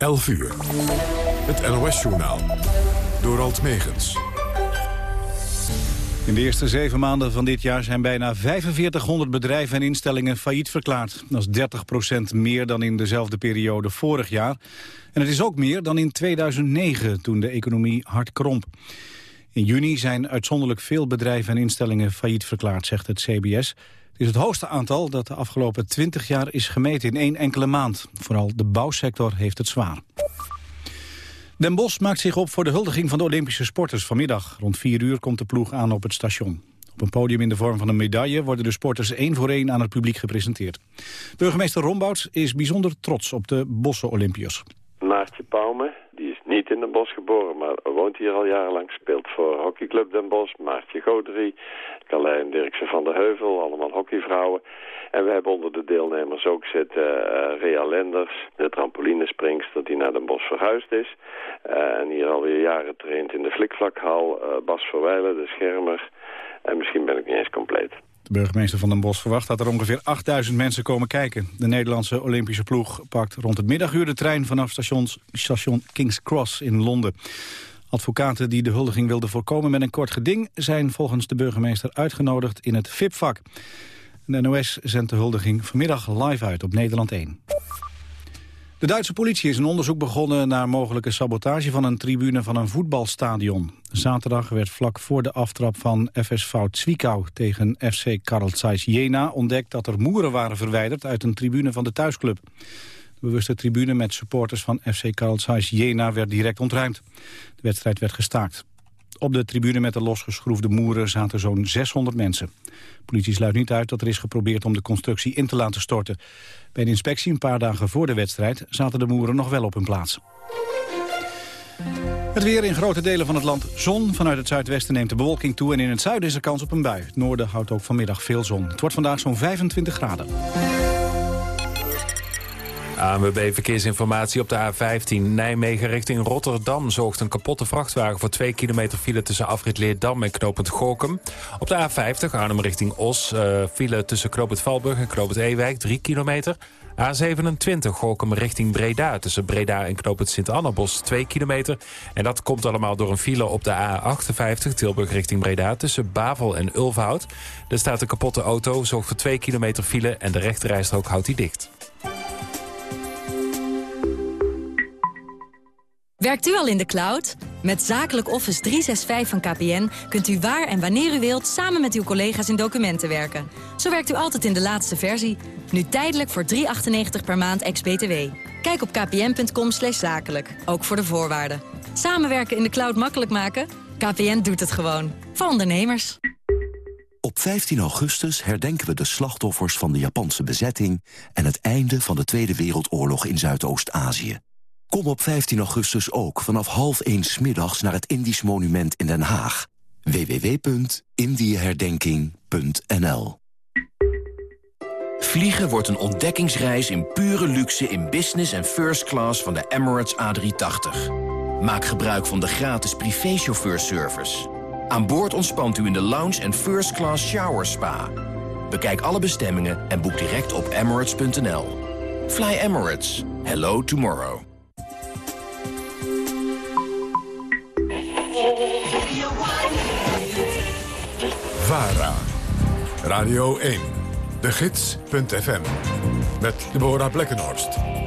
11 uur. Het NOS-journaal. Door Alt Megens. In de eerste zeven maanden van dit jaar zijn bijna 4500 bedrijven en instellingen failliet verklaard. Dat is 30% meer dan in dezelfde periode vorig jaar. En het is ook meer dan in 2009, toen de economie hard kromp. In juni zijn uitzonderlijk veel bedrijven en instellingen failliet verklaard, zegt het CBS. Is het hoogste aantal dat de afgelopen 20 jaar is gemeten in één enkele maand. Vooral de bouwsector heeft het zwaar. Den Bosch maakt zich op voor de huldiging van de Olympische sporters vanmiddag. Rond 4 uur komt de ploeg aan op het station. Op een podium in de vorm van een medaille worden de sporters één voor één aan het publiek gepresenteerd. Burgemeester Rombouts is bijzonder trots op de Bosse Olympiërs. Maartje is niet in Den Bosch geboren, maar woont hier al jarenlang. Speelt voor hockeyclub Den Bosch, Maartje Godry, Carlijn Dirksen van der Heuvel, allemaal hockeyvrouwen. En we hebben onder de deelnemers ook zitten uh, Rea Lenders, de trampolinespringster die naar Den Bosch verhuisd is. Uh, en hier alweer jaren traint in de flikvlakhal. Uh, Bas Verwijlen, de schermer. En misschien ben ik niet eens compleet. De burgemeester van Den Bosch verwacht dat er ongeveer 8000 mensen komen kijken. De Nederlandse Olympische ploeg pakt rond het middaguur de trein vanaf stations, station King's Cross in Londen. Advocaten die de huldiging wilden voorkomen met een kort geding... zijn volgens de burgemeester uitgenodigd in het VIP-vak. De NOS zendt de huldiging vanmiddag live uit op Nederland 1. De Duitse politie is een onderzoek begonnen naar mogelijke sabotage van een tribune van een voetbalstadion. Zaterdag werd vlak voor de aftrap van FSV Zwickau tegen FC Karl Zeiss Jena ontdekt dat er moeren waren verwijderd uit een tribune van de thuisclub. De bewuste tribune met supporters van FC Karl Zeiss Jena werd direct ontruimd. De wedstrijd werd gestaakt. Op de tribune met de losgeschroefde moeren zaten zo'n 600 mensen. Politie sluit niet uit dat er is geprobeerd om de constructie in te laten storten. Bij een inspectie een paar dagen voor de wedstrijd zaten de moeren nog wel op hun plaats. Het weer in grote delen van het land zon. Vanuit het zuidwesten neemt de bewolking toe en in het zuiden is er kans op een bui. Het noorden houdt ook vanmiddag veel zon. Het wordt vandaag zo'n 25 graden. ANWB Verkeersinformatie op de A15 Nijmegen richting Rotterdam... zorgt een kapotte vrachtwagen voor 2 kilometer file tussen afrit Leerdam en knooppunt Gorkum. Op de A50 Arnhem richting Os uh, file tussen knooppunt Valburg en knooppunt Ewijk 3 kilometer. A27 Gorkum richting Breda tussen Breda en knooppunt Sint-Annabos 2 kilometer. En dat komt allemaal door een file op de A58 Tilburg richting Breda tussen Bavel en Ulfhout. Er staat een kapotte auto, zorgt voor 2 kilometer file en de rechterrijstrook houdt die dicht. Werkt u al in de cloud? Met Zakelijk Office 365 van KPN kunt u waar en wanneer u wilt... samen met uw collega's in documenten werken. Zo werkt u altijd in de laatste versie. Nu tijdelijk voor 3,98 per maand ex-BTW. Kijk op kpn.com zakelijk, ook voor de voorwaarden. Samenwerken in de cloud makkelijk maken? KPN doet het gewoon. Voor ondernemers. Op 15 augustus herdenken we de slachtoffers van de Japanse bezetting... en het einde van de Tweede Wereldoorlog in Zuidoost-Azië. Kom op 15 augustus ook vanaf half 1 middags naar het Indisch Monument in Den Haag. www.indieherdenking.nl Vliegen wordt een ontdekkingsreis in pure luxe in business en first class van de Emirates A380. Maak gebruik van de gratis privéchauffeurservice. Aan boord ontspant u in de lounge en first class shower spa. Bekijk alle bestemmingen en boek direct op emirates.nl. Fly Emirates. Hello tomorrow. VARA. Radio 1. De Gids.fm. Met Deborah Blekkenhorst.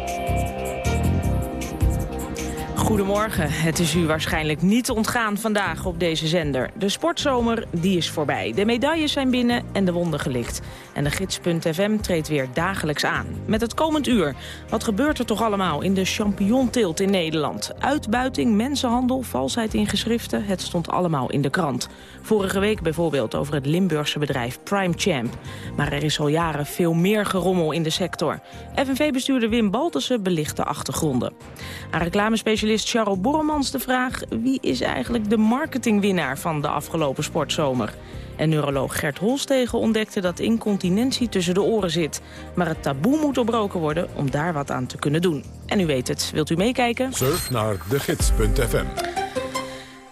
Goedemorgen. Het is u waarschijnlijk niet ontgaan vandaag op deze zender. De sportzomer die is voorbij. De medailles zijn binnen en de wonden gelikt. En de gids.fm treedt weer dagelijks aan. Met het komend uur. Wat gebeurt er toch allemaal in de championteelt in Nederland? Uitbuiting, mensenhandel, valsheid in geschriften. Het stond allemaal in de krant. Vorige week bijvoorbeeld over het Limburgse bedrijf Prime Champ. Maar er is al jaren veel meer gerommel in de sector. FNV-bestuurder Wim Baltussen belicht de achtergronden. Aan reclamespecialist Charles Borremans de vraag... wie is eigenlijk de marketingwinnaar van de afgelopen sportzomer? En neuroloog Gert Holstegen ontdekte dat incontinentie tussen de oren zit. Maar het taboe moet doorbroken worden om daar wat aan te kunnen doen. En u weet het. Wilt u meekijken? Surf naar degids.fm.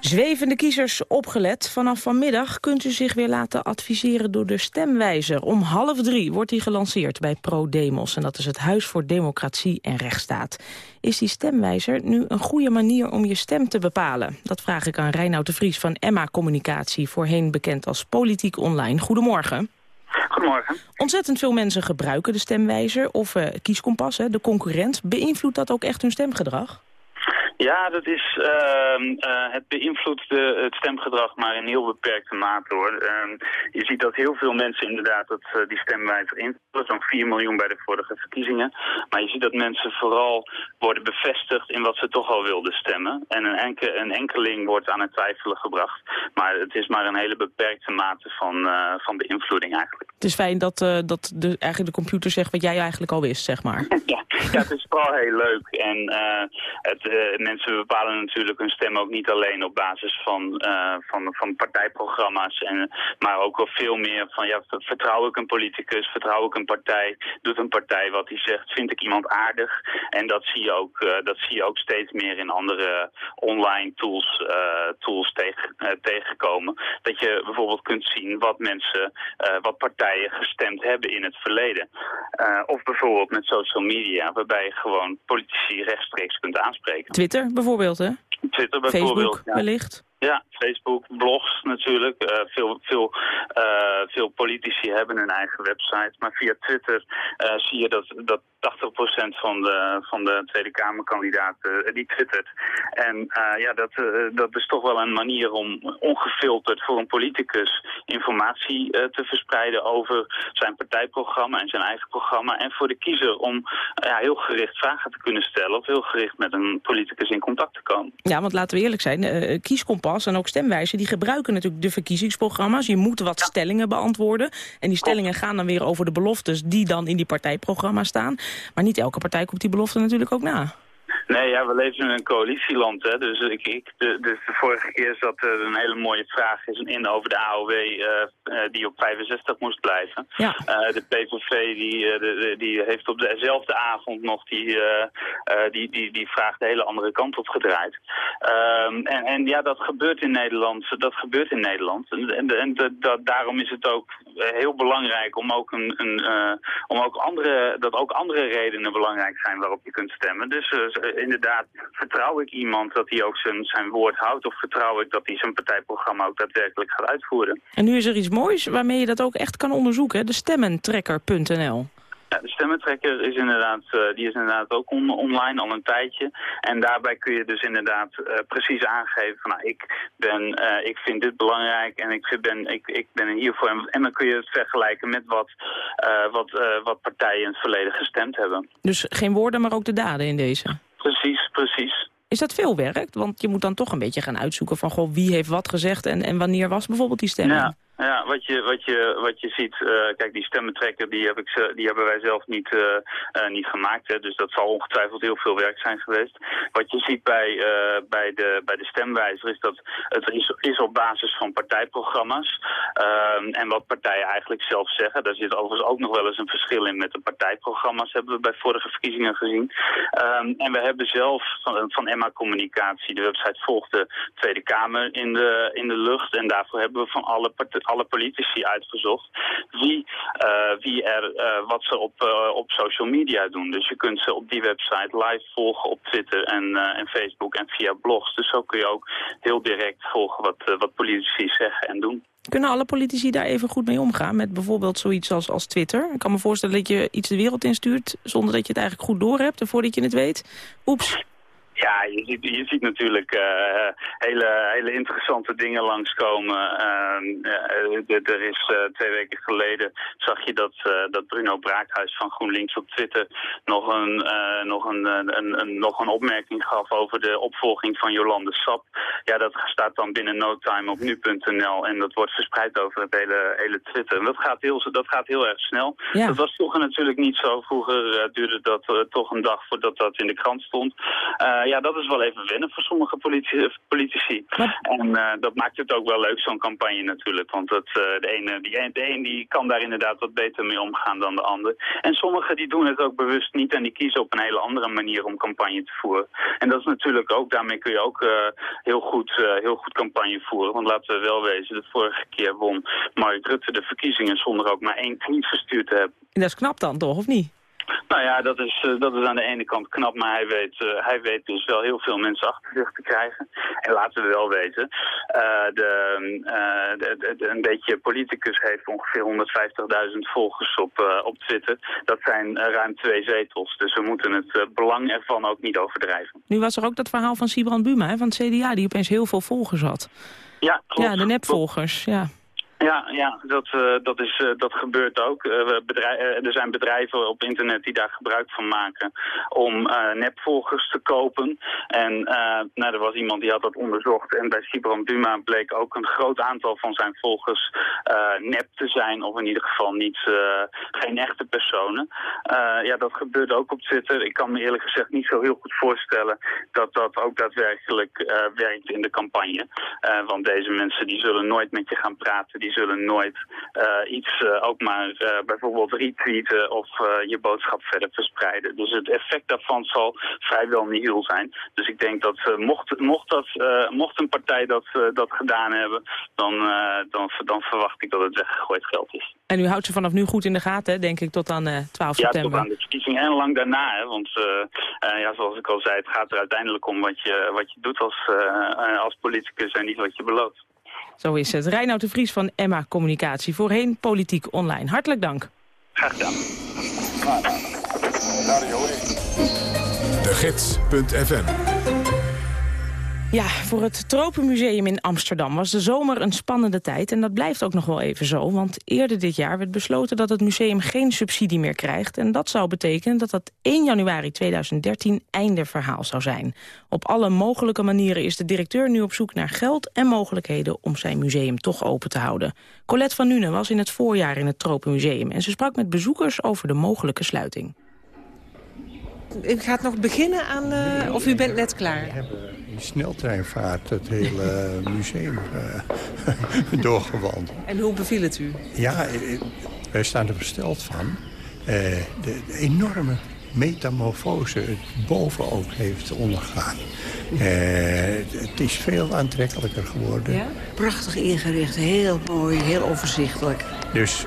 Zwevende kiezers op opgelet. Vanaf vanmiddag kunt u zich weer laten adviseren door de stemwijzer. Om half drie wordt die gelanceerd bij ProDemos. En dat is het Huis voor Democratie en Rechtsstaat. Is die stemwijzer nu een goede manier om je stem te bepalen? Dat vraag ik aan Reinoud de Vries van Emma Communicatie... voorheen bekend als Politiek Online. Goedemorgen. Goedemorgen. Ontzettend veel mensen gebruiken de stemwijzer of uh, kieskompas, hè, de concurrent. Beïnvloedt dat ook echt hun stemgedrag? Ja, dat is, uh, uh, het beïnvloedt de, het stemgedrag maar in heel beperkte mate hoor. Uh, je ziet dat heel veel mensen inderdaad dat, uh, die stemwijzer invullen, zo'n 4 miljoen bij de vorige verkiezingen. Maar je ziet dat mensen vooral worden bevestigd in wat ze toch al wilden stemmen. En een, enke, een enkeling wordt aan het twijfelen gebracht. Maar het is maar een hele beperkte mate van, uh, van beïnvloeding eigenlijk. Het is fijn dat, dat de, eigenlijk de computer zegt wat jij eigenlijk al wist, zeg maar. ja, ja, het is vooral heel leuk. En uh, het, uh, mensen bepalen natuurlijk hun stem ook niet alleen op basis van, uh, van, van partijprogramma's. En, maar ook wel veel meer van, ja, vertrouw ik een politicus, vertrouw ik een partij, doet een partij wat hij zegt, vind ik iemand aardig. En dat zie je ook, dat zie je ook steeds meer in andere online tools, tools tegen, tegenkomen. Dat je bijvoorbeeld kunt zien wat mensen, wat partijen gestemd hebben in het verleden. of bijvoorbeeld met social media, waarbij je gewoon politici rechtstreeks kunt aanspreken. Twitter bijvoorbeeld, hè? Twitter bijvoorbeeld, Facebook ja. wellicht? Ja, Facebook, blogs natuurlijk. Uh, veel, veel, uh, veel politici hebben hun eigen website. Maar via Twitter uh, zie je dat, dat 80% van de, van de Tweede Kamerkandidaten die twittert. En ja, dat, dat is toch wel een manier om ongefilterd voor een politicus informatie te verspreiden over zijn partijprogramma en zijn eigen programma. En voor de kiezer om ja, heel gericht vragen te kunnen stellen of heel gericht met een politicus in contact te komen. Ja, want laten we eerlijk zijn, kieskompas en ook stemwijzen, die gebruiken natuurlijk de verkiezingsprogramma's. Je moet wat ja. stellingen beantwoorden. En die stellingen gaan dan weer over de beloftes die dan in die partijprogramma's staan. Maar niet elke partij komt die belofte natuurlijk ook na. Nee, ja, we leven in een coalitieland. Hè? Dus, ik, ik, de, dus de vorige keer zat er een hele mooie vraag in over de AOW uh, uh, die op 65 moest blijven. Ja. Uh, de PVV die, de, de, die heeft op dezelfde avond nog die, die, die, die vraag de hele andere kant op gedraaid. Um, en, en ja, dat gebeurt in Nederland. Dat gebeurt in Nederland. En, en, dat, daarom is het ook heel belangrijk om ook, een, een om ook andere, dat ook andere redenen belangrijk zijn waarop je kunt stemmen. Dus inderdaad, vertrouw ik iemand dat hij ook zijn, zijn woord houdt... of vertrouw ik dat hij zijn partijprogramma ook daadwerkelijk gaat uitvoeren. En nu is er iets moois waarmee je dat ook echt kan onderzoeken, de stemmentrekker.nl. Ja, de stemmentrekker is inderdaad, uh, die is inderdaad ook on online al een tijdje. En daarbij kun je dus inderdaad uh, precies aangeven van nou, ik, ben, uh, ik vind dit belangrijk en ik, ben, ik, ik ben hiervoor. En, en dan kun je het vergelijken met wat, wat, wat partijen in het verleden gestemd hebben. Dus geen woorden, maar ook de daden in deze? Precies, precies. Is dat veel werk? Want je moet dan toch een beetje gaan uitzoeken van goh, wie heeft wat gezegd en, en wanneer was bijvoorbeeld die stemming? Ja. Ja, wat je, wat je, wat je ziet, uh, kijk die stemmentrekker die, heb ik, die hebben wij zelf niet, uh, uh, niet gemaakt. Hè, dus dat zal ongetwijfeld heel veel werk zijn geweest. Wat je ziet bij, bij, de, bij de stemwijzer is dat het is, is op basis van partijprogramma's. Ehm, en wat partijen eigenlijk zelf zeggen. Daar zit overigens ook nog wel eens een verschil in met de partijprogramma's. Hebben we bij vorige verkiezingen gezien. Um, en we hebben zelf van, van Emma Communicatie, de website volgt de Tweede Kamer in de, in de lucht. En daarvoor hebben we van alle partijen alle politici uitgezocht wie, uh, wie er uh, wat ze op, uh, op social media doen. Dus je kunt ze op die website live volgen op Twitter en, en Facebook en via blogs. Dus zo kun je ook heel direct volgen wat, wat politici zeggen en doen. Kunnen alle politici daar even goed mee omgaan? Met bijvoorbeeld zoiets als, als Twitter? Ik kan me voorstellen dat je iets de wereld instuurt... zonder dat je het eigenlijk goed doorhebt en voordat je het weet... oeps, ja, je ziet, je ziet natuurlijk uh, hele, hele interessante dingen langskomen. Uh, er is uh, twee weken geleden zag je dat, dat Bruno Braakhuis van GroenLinks op Twitter nog een, nog, een, een, een, nog een opmerking gaf over de opvolging van Jolande Sap. Ja, dat staat dan binnen no time op nu.nl en dat wordt verspreid over het hele, hele Twitter. En dat gaat heel, dat gaat heel erg snel. Ja. Dat was vroeger natuurlijk niet zo. Vroeger duurde dat toch een dag voordat dat in de krant stond ja, dat is wel even wennen voor sommige politici. En dat maakt het ook wel leuk, zo'n campagne natuurlijk. Want dat, de, ene, die, de een die kan daar inderdaad wat beter mee omgaan dan de ander. En sommigen die doen het ook bewust niet en die kiezen op een hele andere manier om campagne te voeren. En dat is natuurlijk ook, daarmee kun je ook heel, goed, heel goed campagne voeren. Want laten we wel wezen, de vorige keer won Mark Rutte de verkiezingen zonder ook maar één tweet verstuurd te hebben. En dat is knap dan toch, of niet? Nou ja, dat is, uh, dat is aan de ene kant knap, maar hij weet, uh, hij weet dus wel heel veel mensen achter zich te krijgen. En laten we wel weten, uh, de, de, de, een beetje politicus heeft ongeveer 150.000 volgers op, op Twitter. Dat zijn ruim twee zetels, dus we moeten het belang ervan ook niet overdrijven. Nu was er ook dat verhaal van Sibrand Buma hè, van het CDA, die opeens heel veel volgers had. Ja, klopt. Ja, de nepvolgers, ja. Ja, ja dat, uh, dat, is, uh, dat gebeurt ook. Uh, er zijn bedrijven op internet die daar gebruik van maken om nepvolgers te kopen. En nou, er was iemand die had dat onderzocht en bij Sibram Duma bleek ook een groot aantal van zijn volgers nep te zijn. Of in ieder geval niet, geen echte personen. ja, dat gebeurt ook op Twitter. Ik kan me eerlijk gezegd niet zo heel goed voorstellen dat dat ook daadwerkelijk werkt in de campagne. want deze mensen die zullen nooit met je gaan praten. Zullen nooit uh, iets uh, ook maar uh, bijvoorbeeld retweeten of je boodschap verder verspreiden. Dus het effect daarvan zal vrijwel nihil zijn. Dus ik denk dat mocht, mocht, dat, mocht een partij dat, dat gedaan hebben, dan, dan, dan verwacht ik dat het weggegooid geld is. En u houdt ze vanaf nu goed in de gaten, denk ik, tot aan 12 september. Ja, tot aan de verkiezingen en lang daarna. Hè, want ja, zoals ik al zei, het gaat er uiteindelijk om wat je, wat je doet als, als politicus en niet wat je belooft. Zo is het. Reinoud de Vries van Emma Communicatie. Voorheen Politiek Online. Hartelijk dank. Graag gedaan. De Gids.fm ja, voor het Tropenmuseum in Amsterdam was de zomer een spannende tijd. En dat blijft ook nog wel even zo. Want eerder dit jaar werd besloten dat het museum geen subsidie meer krijgt. En dat zou betekenen dat dat 1 januari 2013 einde verhaal zou zijn. Op alle mogelijke manieren is de directeur nu op zoek naar geld en mogelijkheden om zijn museum toch open te houden. Colette van Nuenen was in het voorjaar in het Tropenmuseum. En ze sprak met bezoekers over de mogelijke sluiting. U gaat nog beginnen aan, uh, of u bent net klaar? In sneltreinvaart het hele museum uh, doorgewandeld. En hoe beviel het u? Ja, eh, wij staan er versteld van. Uh, de, de, enorme metamorfose het boven ook heeft ondergaan. Uh, het is veel aantrekkelijker geworden. Ja? Prachtig ingericht, heel mooi, heel overzichtelijk. Dus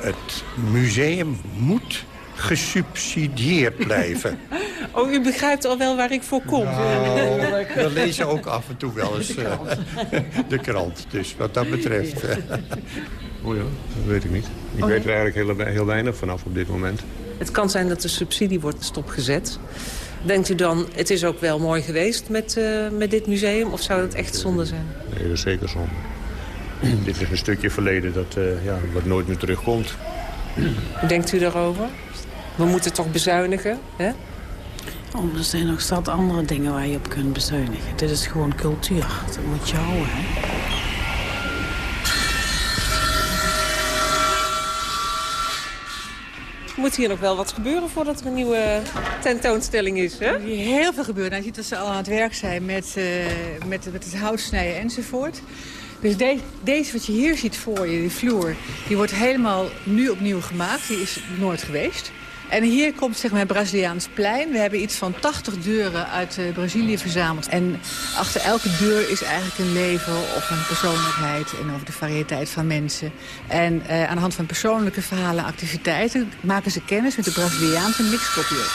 het museum moet gesubsidieerd blijven. Oh, u begrijpt al wel waar ik voor kom. Nou, we lezen ook af en toe wel eens de krant. Uh, de krant dus wat dat betreft. Uh. Oh ja, dat weet ik niet. Ik oh, weet er eigenlijk heel, heel weinig vanaf op dit moment. Het kan zijn dat de subsidie wordt stopgezet. Denkt u dan, het is ook wel mooi geweest met, uh, met dit museum? Of zou dat echt zonde zijn? Nee, dat is zeker zonde. dit is een stukje verleden dat uh, ja, wat nooit meer terugkomt. Hoe denkt u daarover? We moeten toch bezuinigen, hè? Oh, er zijn nog zat andere dingen waar je op kunt bezuinigen. Dit is gewoon cultuur. Dat moet je houden, hè? moet hier nog wel wat gebeuren voordat er een nieuwe tentoonstelling is, hè? Heel veel gebeuren. Nou, je ziet dat ze al aan het werk zijn met, uh, met, met het houtsnijden enzovoort. Dus de, deze wat je hier ziet voor je, die vloer, die wordt helemaal nu opnieuw gemaakt. Die is nooit geweest. En hier komt zeg maar Braziliaans plein. We hebben iets van 80 deuren uit uh, Brazilië verzameld. En achter elke deur is eigenlijk een leven of een persoonlijkheid... en over de variëteit van mensen. En uh, aan de hand van persoonlijke verhalen en activiteiten... maken ze kennis met de Braziliaanse mixcultuur.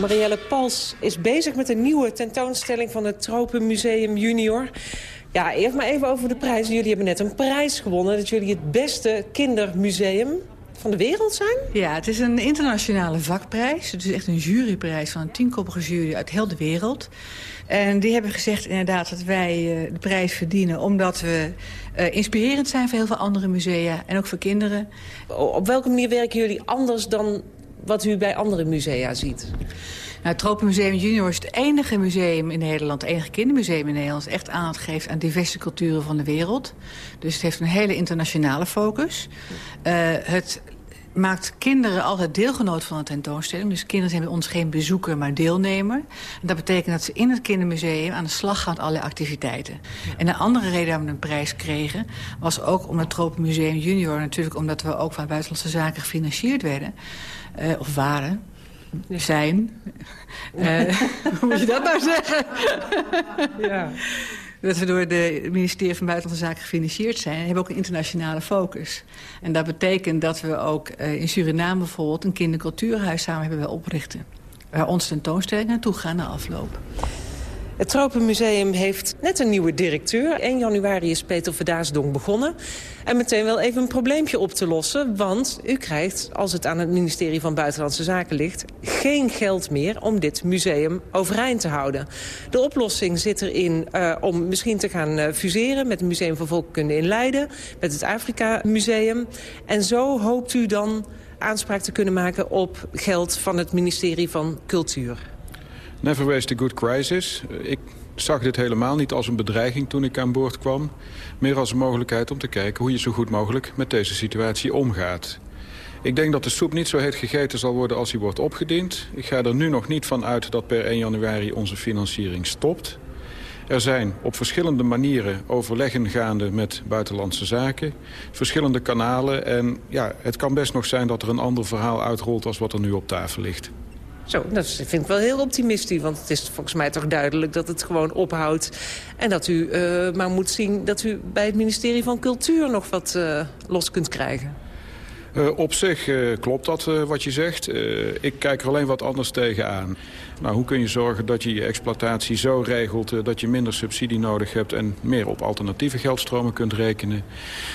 Marielle Pals is bezig met een nieuwe tentoonstelling van het Tropenmuseum Junior. Ja, eerst maar even over de prijzen. Jullie hebben net een prijs gewonnen. Dat jullie het beste kindermuseum van de wereld zijn? Ja, het is een internationale vakprijs. Het is echt een juryprijs van een tienkoppige jury uit heel de wereld. En die hebben gezegd inderdaad dat wij uh, de prijs verdienen... omdat we uh, inspirerend zijn voor heel veel andere musea en ook voor kinderen. Op welke manier werken jullie anders dan wat u bij andere musea ziet? Nou, het Tropenmuseum Junior is het enige museum in Nederland... het enige kindermuseum in Nederland... dat echt aandacht geeft aan diverse culturen van de wereld. Dus het heeft een hele internationale focus. Uh, het maakt kinderen altijd deelgenoot van een tentoonstelling. Dus kinderen zijn bij ons geen bezoeker, maar deelnemer. Dat betekent dat ze in het kindermuseum aan de slag gaan met allerlei activiteiten. En een andere reden waarom we een prijs kregen... was ook om het Tropenmuseum Junior natuurlijk... omdat we ook van Buitenlandse Zaken gefinancierd werden. Uh, of waren zijn. Uh, hoe moet je dat nou zeggen? ja. Dat we door het ministerie van Buitenlandse Zaken gefinancierd zijn. En hebben ook een internationale focus. En dat betekent dat we ook uh, in Suriname bijvoorbeeld... een kindercultuurhuis samen hebben willen oprichten. Waar onze tentoonstellingen naartoe gaan na afloop. Het Tropenmuseum heeft net een nieuwe directeur. 1 januari is Peter Verdaasdong begonnen. En meteen wel even een probleempje op te lossen. Want u krijgt, als het aan het ministerie van Buitenlandse Zaken ligt... geen geld meer om dit museum overeind te houden. De oplossing zit erin uh, om misschien te gaan uh, fuseren... met het Museum van Volkenkunde in Leiden, met het Afrika Museum. En zo hoopt u dan aanspraak te kunnen maken op geld van het ministerie van Cultuur. Never waste a good crisis. Ik zag dit helemaal niet als een bedreiging toen ik aan boord kwam. Meer als een mogelijkheid om te kijken hoe je zo goed mogelijk met deze situatie omgaat. Ik denk dat de soep niet zo heet gegeten zal worden als die wordt opgediend. Ik ga er nu nog niet van uit dat per 1 januari onze financiering stopt. Er zijn op verschillende manieren overleggen gaande met buitenlandse zaken. Verschillende kanalen. En ja, het kan best nog zijn dat er een ander verhaal uitrolt als wat er nu op tafel ligt. Zo, dat vind ik wel heel optimistisch. Want het is volgens mij toch duidelijk dat het gewoon ophoudt. En dat u uh, maar moet zien dat u bij het ministerie van Cultuur nog wat uh, los kunt krijgen. Uh, op zich klopt dat wat je zegt. ik kijk er alleen wat anders tegenaan. Nou, hoe kun je zorgen dat je je exploitatie zo regelt... Dat je minder subsidie nodig hebt en meer op alternatieve geldstromen kunt rekenen?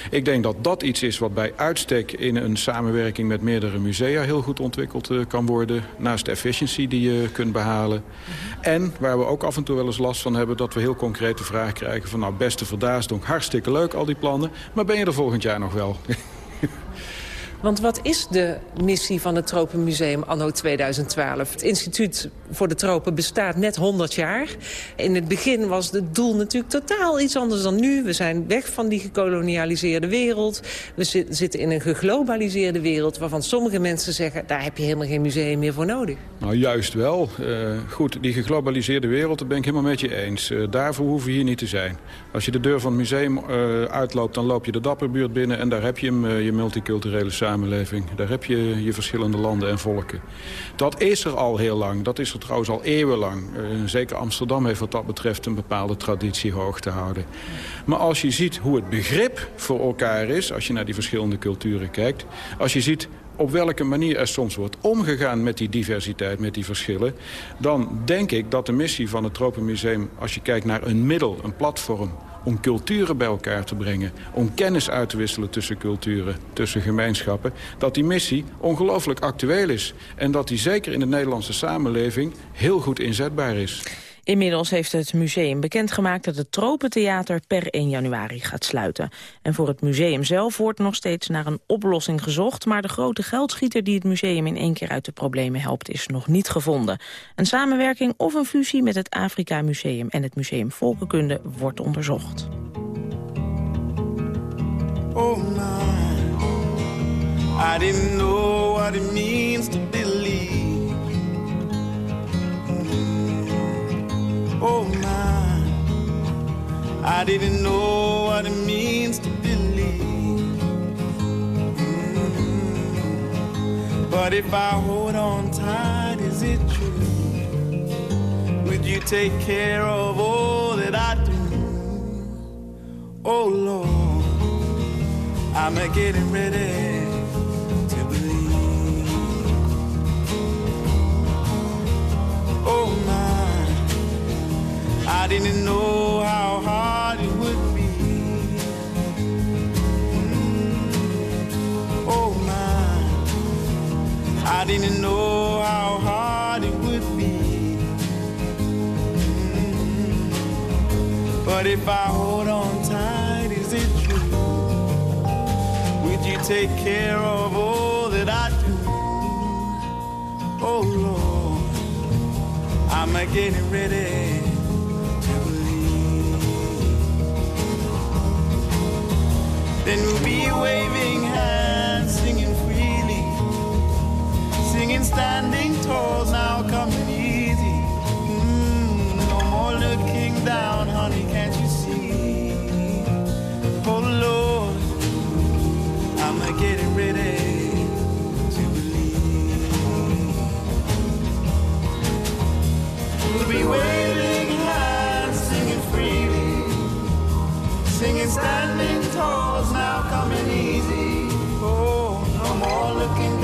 Ik denk dat dat iets is wat bij uitstek in een samenwerking met meerdere musea... heel goed ontwikkeld kan worden, naast de efficiency die je kunt behalen. En waar we ook af en toe wel eens last van hebben... dat we heel concreet de vraag krijgen van... nou, beste Verdaasdonk, hartstikke leuk al die plannen... maar ben je er volgend jaar nog wel? Want wat is de missie van het Tropenmuseum anno 2012? Het Instituut voor de Tropen bestaat net 100 jaar. In het begin was het doel natuurlijk totaal iets anders dan nu. We zijn weg van die gekolonialiseerde wereld. We zitten in een geglobaliseerde wereld... waarvan sommige mensen zeggen... daar heb je helemaal geen museum meer voor nodig. Nou, juist wel. Uh, goed, die geglobaliseerde wereld, daar ben ik helemaal met je eens. Uh, daarvoor hoeven we hier niet te zijn. Als je de deur van het museum uh, uitloopt, dan loop je de Dapperbuurt binnen... en daar heb je je multiculturele samenleving samenleving. Daar heb je je verschillende landen en volken. Dat is er al heel lang. Dat is er trouwens al eeuwenlang. Uh, zeker Amsterdam heeft wat dat betreft een bepaalde traditie hoog te houden. Maar als je ziet hoe het begrip voor elkaar is... als je naar die verschillende culturen kijkt... als je ziet op welke manier er soms wordt omgegaan met die diversiteit, met die verschillen... dan denk ik dat de missie van het Tropenmuseum, als je kijkt naar een middel, een platform om culturen bij elkaar te brengen... om kennis uit te wisselen tussen culturen, tussen gemeenschappen... dat die missie ongelooflijk actueel is. En dat die zeker in de Nederlandse samenleving heel goed inzetbaar is. Inmiddels heeft het museum bekendgemaakt dat het Tropentheater per 1 januari gaat sluiten. En voor het museum zelf wordt nog steeds naar een oplossing gezocht... maar de grote geldschieter die het museum in één keer uit de problemen helpt... is nog niet gevonden. Een samenwerking of een fusie met het Afrika Museum en het Museum Volkenkunde wordt onderzocht. Oh my, I didn't know what it means to believe. Oh my, I didn't know what it means to believe. Mm. But if I hold on tight, is it true? Would you take care of all that I do? Oh Lord, I'm a getting ready didn't know how hard it would be. Mm. Oh my, I didn't know how hard it would be. Mm. But if I hold on tight, is it true? Would you take care of all that I do? Oh Lord, I'm getting ready. Then we'll be waving hands, singing freely. Singing standing tall, now coming easy. Mm, no more looking down, honey, can't you see? Oh Lord, I'm getting ready to believe. We'll be waving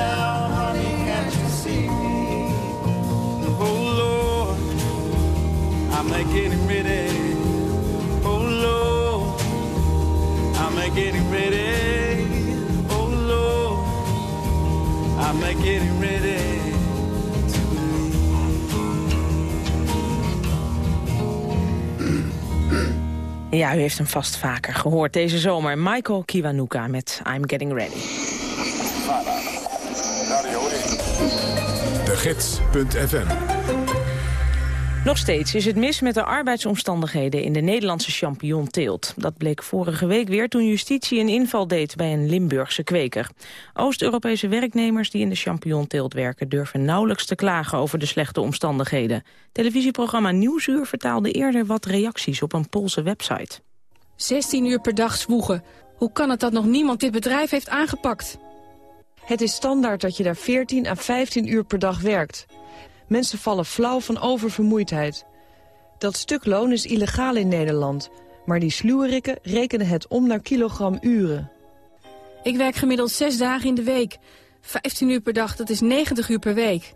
Oh I'm. Ja, u heeft hem vast vaker gehoord deze zomer. Michael Kiwanuka met I'm Getting Ready. Gids.fm Nog steeds is het mis met de arbeidsomstandigheden in de Nederlandse champignon-teelt. Dat bleek vorige week weer toen justitie een inval deed bij een Limburgse kweker. Oost-Europese werknemers die in de champignon-teelt werken... durven nauwelijks te klagen over de slechte omstandigheden. Televisieprogramma Nieuwsuur vertaalde eerder wat reacties op een Poolse website. 16 uur per dag zwoegen. Hoe kan het dat nog niemand dit bedrijf heeft aangepakt? Het is standaard dat je daar 14 à 15 uur per dag werkt. Mensen vallen flauw van oververmoeidheid. Dat stuk loon is illegaal in Nederland. Maar die sluwerikken rekenen het om naar kilogram uren. Ik werk gemiddeld 6 dagen in de week. 15 uur per dag, dat is 90 uur per week.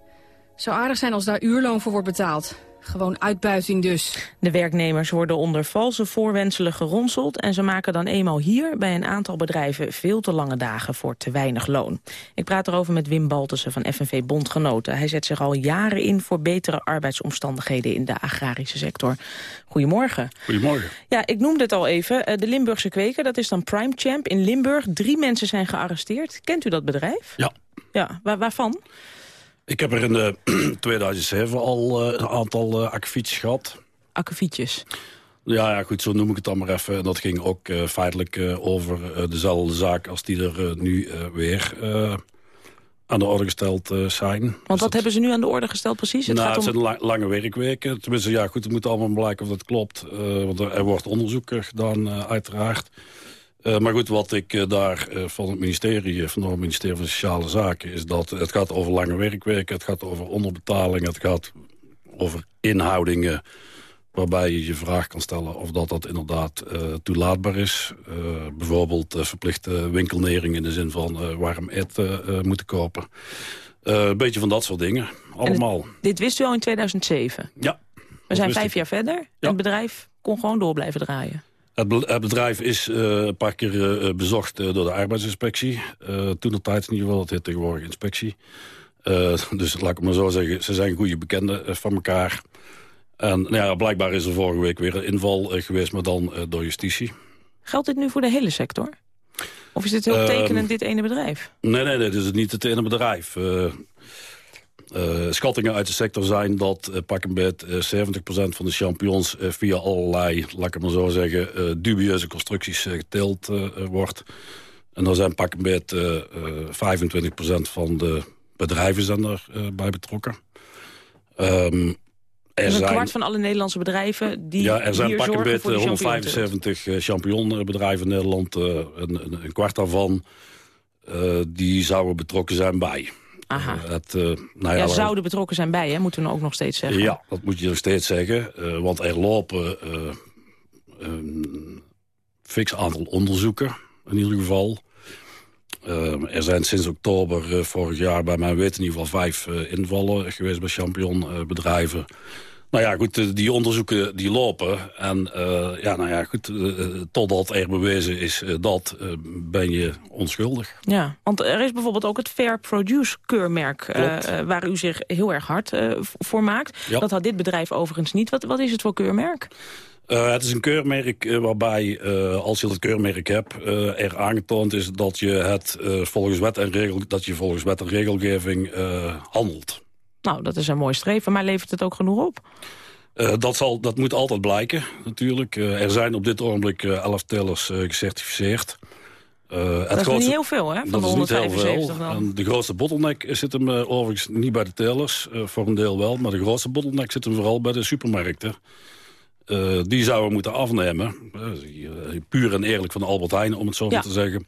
Zou aardig zijn als daar uurloon voor wordt betaald. Gewoon uitbuiting dus. De werknemers worden onder valse voorwenselen geronseld... en ze maken dan eenmaal hier bij een aantal bedrijven... veel te lange dagen voor te weinig loon. Ik praat erover met Wim Baltussen van FNV Bondgenoten. Hij zet zich al jaren in voor betere arbeidsomstandigheden... in de agrarische sector. Goedemorgen. Goedemorgen. Ja, ik noemde het al even. Eh, De Limburgse kweker, dat is dan Prime Champ in Limburg. Drie mensen zijn gearresteerd. Kent u dat bedrijf? Ja. Ja, waar, waarvan? Ik heb er in eh, 2007 al eh, een aantal uh, gehad. Akkefietjes? Ja, ja, goed, zo noem ik het dan maar even. En dat ging ook eh, feitelijk over dezelfde zaak als die er nu weer aan de orde gesteld zijn. Want wat hebben ze nu aan de orde gesteld precies? Het nou, gaat om... het zijn la- lange werkweken. Tenminste, ja, goed, het moet allemaal blijken of dat klopt. Want er, er wordt onderzoek gedaan, uiteraard. Eh, maar goed, wat ik eh, daar eh, van het ministerie, van het ministerie van Sociale Zaken... is dat het gaat over lange werkweken, het gaat over onderbetaling... het gaat over inhoudingen waarbij je je vraag kan stellen... of dat dat inderdaad toelaatbaar is. Bijvoorbeeld verplichte winkelnering in de zin van warm eten moeten kopen. Een beetje van dat soort dingen, allemaal. Dit wist u al in 2007? Ja. We zijn vijf jaar verder en het bedrijf kon gewoon door blijven draaien. Het, be- het bedrijf is eh, een paar keer eh, bezocht eh, door de arbeidsinspectie. Toen de tijd in ieder geval, het heet tegenwoordig inspectie. Dus laat ik maar zo zeggen, ze zijn goede bekenden van elkaar. En nou ja, blijkbaar is er vorige week weer een inval geweest, maar dan door justitie. Geldt dit nu voor de hele sector? Of is dit heel Ehm, tekenend, dit ene bedrijf? Nee, nee, nee, dit is niet het ene bedrijf. Eh, eh, schattingen uit de sector zijn dat uh, pak een beet eh, 70% van de champignons eh, via allerlei, laat ik het maar zo zeggen, eh, dubieuze constructies eh, geteeld eh, eh, wordt. En daar zijn pak een beet eh, eh, 25% van de bedrijven zijn er eh, bij betrokken. Ehm, er Dus een zijn- kwart van alle Nederlandse bedrijven die ja, er zijn hier pak een beet voor de eh, champignonteelt. 175 eh, champignonbedrijven in Nederland. eh, een, een, een kwart daarvan, eh, die zouden betrokken zijn bij. Aha. Eh, het, nou ja, zouden betrokken zijn bij, hè? moeten we ook nog steeds zeggen. ja, dat moet je nog steeds zeggen. eh, want er lopen een fix aantal onderzoeken, in ieder geval. Er zijn sinds oktober vorig jaar bij mijn weten in ieder geval vijf invallen geweest bij champignonbedrijven. Nou ja, goed, eh, die onderzoeken die lopen. En eh, ja, nou ja, goed, eh, totdat er bewezen is dat, ben je onschuldig. Ja, want er is bijvoorbeeld ook het Fair Produce keurmerk... waar u zich heel erg hard voor maakt. Ja. Dat had dit bedrijf overigens niet. Wat, wat is het voor keurmerk? Het is een keurmerk waarbij, als je dat keurmerk hebt, er aangetoond is dat je het volgens wet en regel, dat je volgens wet en regelgeving handelt. Nou, dat is een mooi streven, maar levert het ook genoeg op? Eh, dat, zal, dat moet altijd blijken, natuurlijk. Eh, er zijn op dit ogenblik eh, elf telers eh, gecertificeerd. Dat is niet heel veel, hè? Van dat de is niet heel 175 veel. dan. En de grootste bottleneck zit hem overigens niet bij de telers, uh, voor een deel wel. Maar de grootste bottleneck zit hem vooral bij de supermarkten. Die zouden moeten afnemen. puur en eerlijk van Albert Heijn, om het zo Ja. maar te zeggen.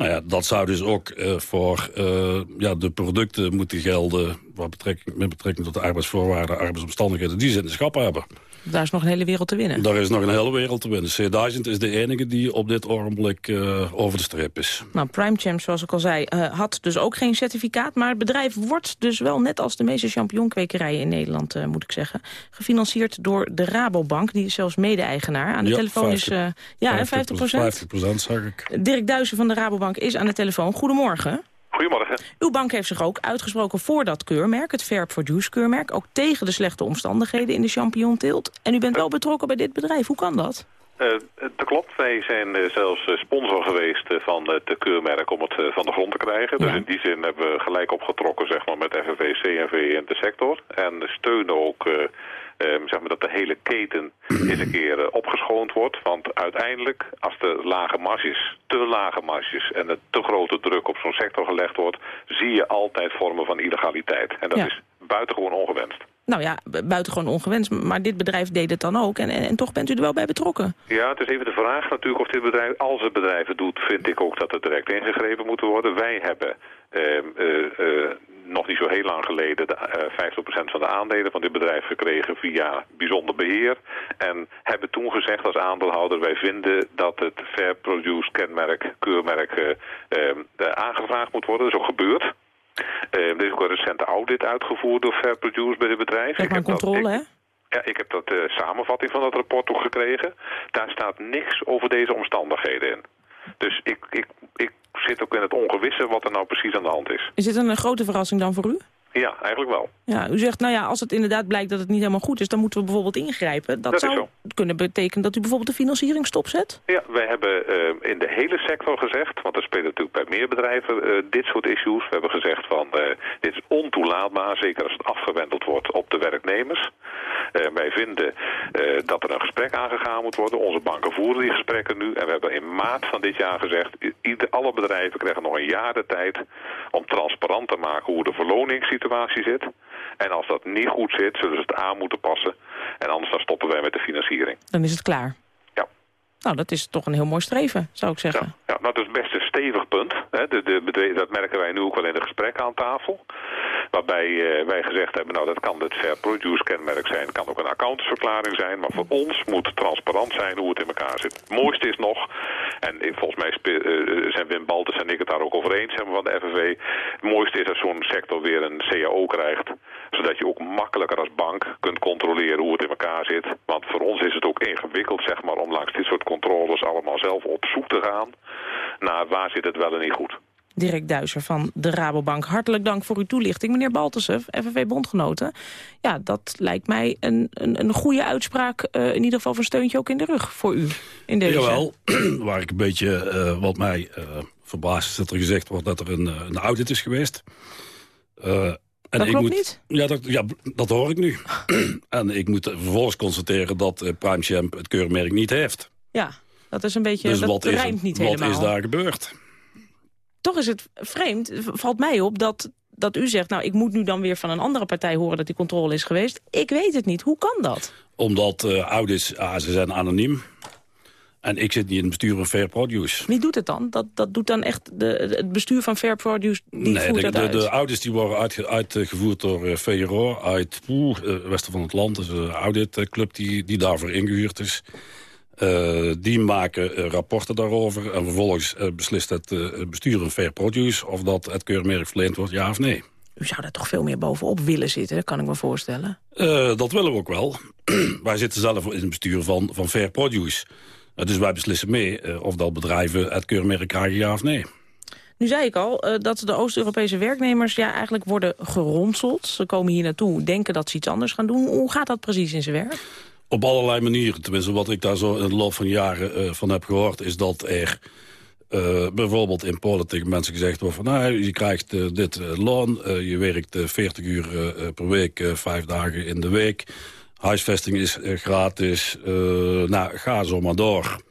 Nou ja, dat zou dus ook uh, voor uh, ja, de producten moeten gelden... Wat betrekking, met betrekking tot de arbeidsvoorwaarden, arbeidsomstandigheden... die ze in de schappen hebben. Daar is nog een hele wereld te winnen. Daar is nog een hele wereld te winnen. C1000 is de enige die op dit ogenblik uh, over de streep is. Nou, PrimeChamp, zoals ik al zei, uh, had dus ook geen certificaat. Maar het bedrijf wordt dus wel, net als de meeste champignonkwekerijen in Nederland, uh, moet ik zeggen... gefinancierd door de Rabobank. Die is zelfs mede-eigenaar. Aan de ja, telefoon 50, is... ja, 50 procent. 50 procent, zag ik. Dirk Duijsen van de Rabobank is aan de telefoon. Goedemorgen. Goedemorgen. Uw bank heeft zich ook uitgesproken voor dat keurmerk, het Fair Produce keurmerk. Ook tegen de slechte omstandigheden in de champignonteelt. En u bent wel betrokken bij dit bedrijf. Hoe kan dat? Uh, dat klopt. Wij zijn uh, zelfs sponsor geweest van het keurmerk om het van de grond te krijgen. Ja. Dus in die zin hebben we gelijk opgetrokken zeg maar, met FNV, CNV en de sector. En steunen ook Um, zeg maar dat de hele keten eens een keer uh, opgeschoond wordt. Want uiteindelijk, als de lage marges, te lage marges... en de te grote druk op zo'n sector gelegd wordt... zie je altijd vormen van illegaliteit. En dat Ja. is buitengewoon ongewenst. Nou ja, bu- buitengewoon ongewenst. Maar dit bedrijf deed het dan ook. En, en, en toch bent u er wel bij betrokken. Ja, het is even de vraag natuurlijk of dit bedrijf, als het bedrijf het doet, vind ik ook dat er direct ingegrepen moet worden. Wij hebben ehm, eh, eh, nog niet zo heel lang geleden de, eh, 50% van de aandelen van dit bedrijf gekregen via bijzonder beheer. En hebben toen gezegd als aandeelhouder, wij vinden dat het Fair Produce kenmerk, keurmerk eh, ehm, eh, aangevraagd moet worden. Dat is ook gebeurd. Eh, er is ook een recente audit uitgevoerd door Fair Produce bij dit bedrijf. Een heb dat- controle, ik- hè? ja, ik heb dat de samenvatting van dat rapport ook gekregen. Daar staat niks over deze omstandigheden in. Dus ik, ik, ik zit ook in het ongewisse wat er nou precies aan de hand is. Is dit een grote verrassing dan voor u? Ja, eigenlijk wel. Ja, u zegt, nou ja, als het inderdaad blijkt dat het niet helemaal goed is... dan moeten we bijvoorbeeld ingrijpen. Dat, zou zo. kunnen betekenen dat u bijvoorbeeld de financiering stopzet? Ja, wij hebben eh, in de hele sector gezegd, want er spelen natuurlijk bij meer bedrijven eh, dit soort issues. We hebben gezegd van, eh, dit is ontoelaatbaar, zeker als het afgewendeld wordt op de werknemers. Wij vinden dat er een gesprek aangegaan moet worden. Onze banken voeren die gesprekken nu. En we hebben in maart van dit jaar gezegd, ieder, alle bedrijven krijgen nog een jaar de tijd om transparant te maken hoe de verloningssituatie zit. En als dat niet goed zit, zullen ze het aan moeten passen. En anders dan stoppen wij met de financiering. Dan is het klaar. Ja. Nou, dat is toch een heel mooi streven, zou ik zeggen. Ja, nou, dat is best een stevig punt. Hè. De, de dat merken wij nu ook wel in de gesprekken aan tafel. Waarbij eh, wij gezegd hebben, nou dat kan het fair produce kenmerk zijn, kan ook een accountantsverklaring zijn. Maar voor ons moet transparant zijn hoe het in elkaar zit. Het mooiste is nog, en volgens mij spe- eh, zijn Wim Baltus en ik het daar ook over eens hebben van de FNV. Het mooiste is als zo'n sector weer een CAO krijgt. Zodat je ook makkelijker als bank kunt controleren hoe het in elkaar zit. Want voor ons is het ook ingewikkeld zeg maar, om langs dit soort controles allemaal zelf op zoek te gaan. Naar waar zit het wel en niet goed. Dirk Duiser van de Rabobank. Hartelijk dank voor uw toelichting. Meneer Baltussen, FNV Bondgenoten. Ja, dat lijkt mij een, een, een goede uitspraak. eh, in ieder geval een steuntje ook in de rug voor u. In deze. Jawel, waar ik een beetje, eh, wat mij eh verbaast is dat er gezegd wordt dat er een, een audit is geweest. En Dat ik klopt moet, niet? Ja dat, ja, dat hoor ik nu. en ik moet vervolgens constateren dat eh, PrimeChamp het keurmerk niet heeft. Ja, dat is een beetje, dus dat wat, is, rijmt niet wat helemaal. is daar gebeurd? Toch is het vreemd, valt mij op, dat, dat u zegt... nou, ik moet nu dan weer van een andere partij horen dat die controle is geweest. Ik weet het niet. Hoe kan dat? Omdat eh audits, ah, ze zijn anoniem. En ik zit niet in het bestuur van Fair Produce. Wie doet het dan? Dat, dat doet dan echt de, het bestuur van Fair Produce, die nee, voert de, dat de, uit? de audits die worden uitge- uitgevoerd door eh, VRO uit poeh, eh, Westen van het Land. Dat is een auditclub die, die daarvoor ingehuurd is. Eh, die maken eh, rapporten daarover. En vervolgens eh, beslist het bestuur van Fair Produce... of dat het keurmerk verleend wordt, ja of nee. U zou daar toch veel meer bovenop willen zitten, dat kan ik me voorstellen. Dat willen we ook wel. wij zitten zelf in het bestuur van, van Fair Produce. Dus wij beslissen mee of dat bedrijven het keurmerk krijgen, ja of nee. Nu zei ik al dat de Oost-Europese werknemers ja, eigenlijk worden geronseld. Ze komen hier naartoe, denken dat ze iets anders gaan doen. Hoe gaat dat precies in zijn werk? Op allerlei manieren. Tenminste, wat ik daar zo in de loop van jaren eh, van heb gehoord... is dat er eh, bijvoorbeeld in Polen tegen mensen gezegd wordt... van nou, je krijgt eh, dit loon, je werkt eh, 40 uur per week, vijf dagen in de week... huisvesting is gratis, nou, ga zo maar door.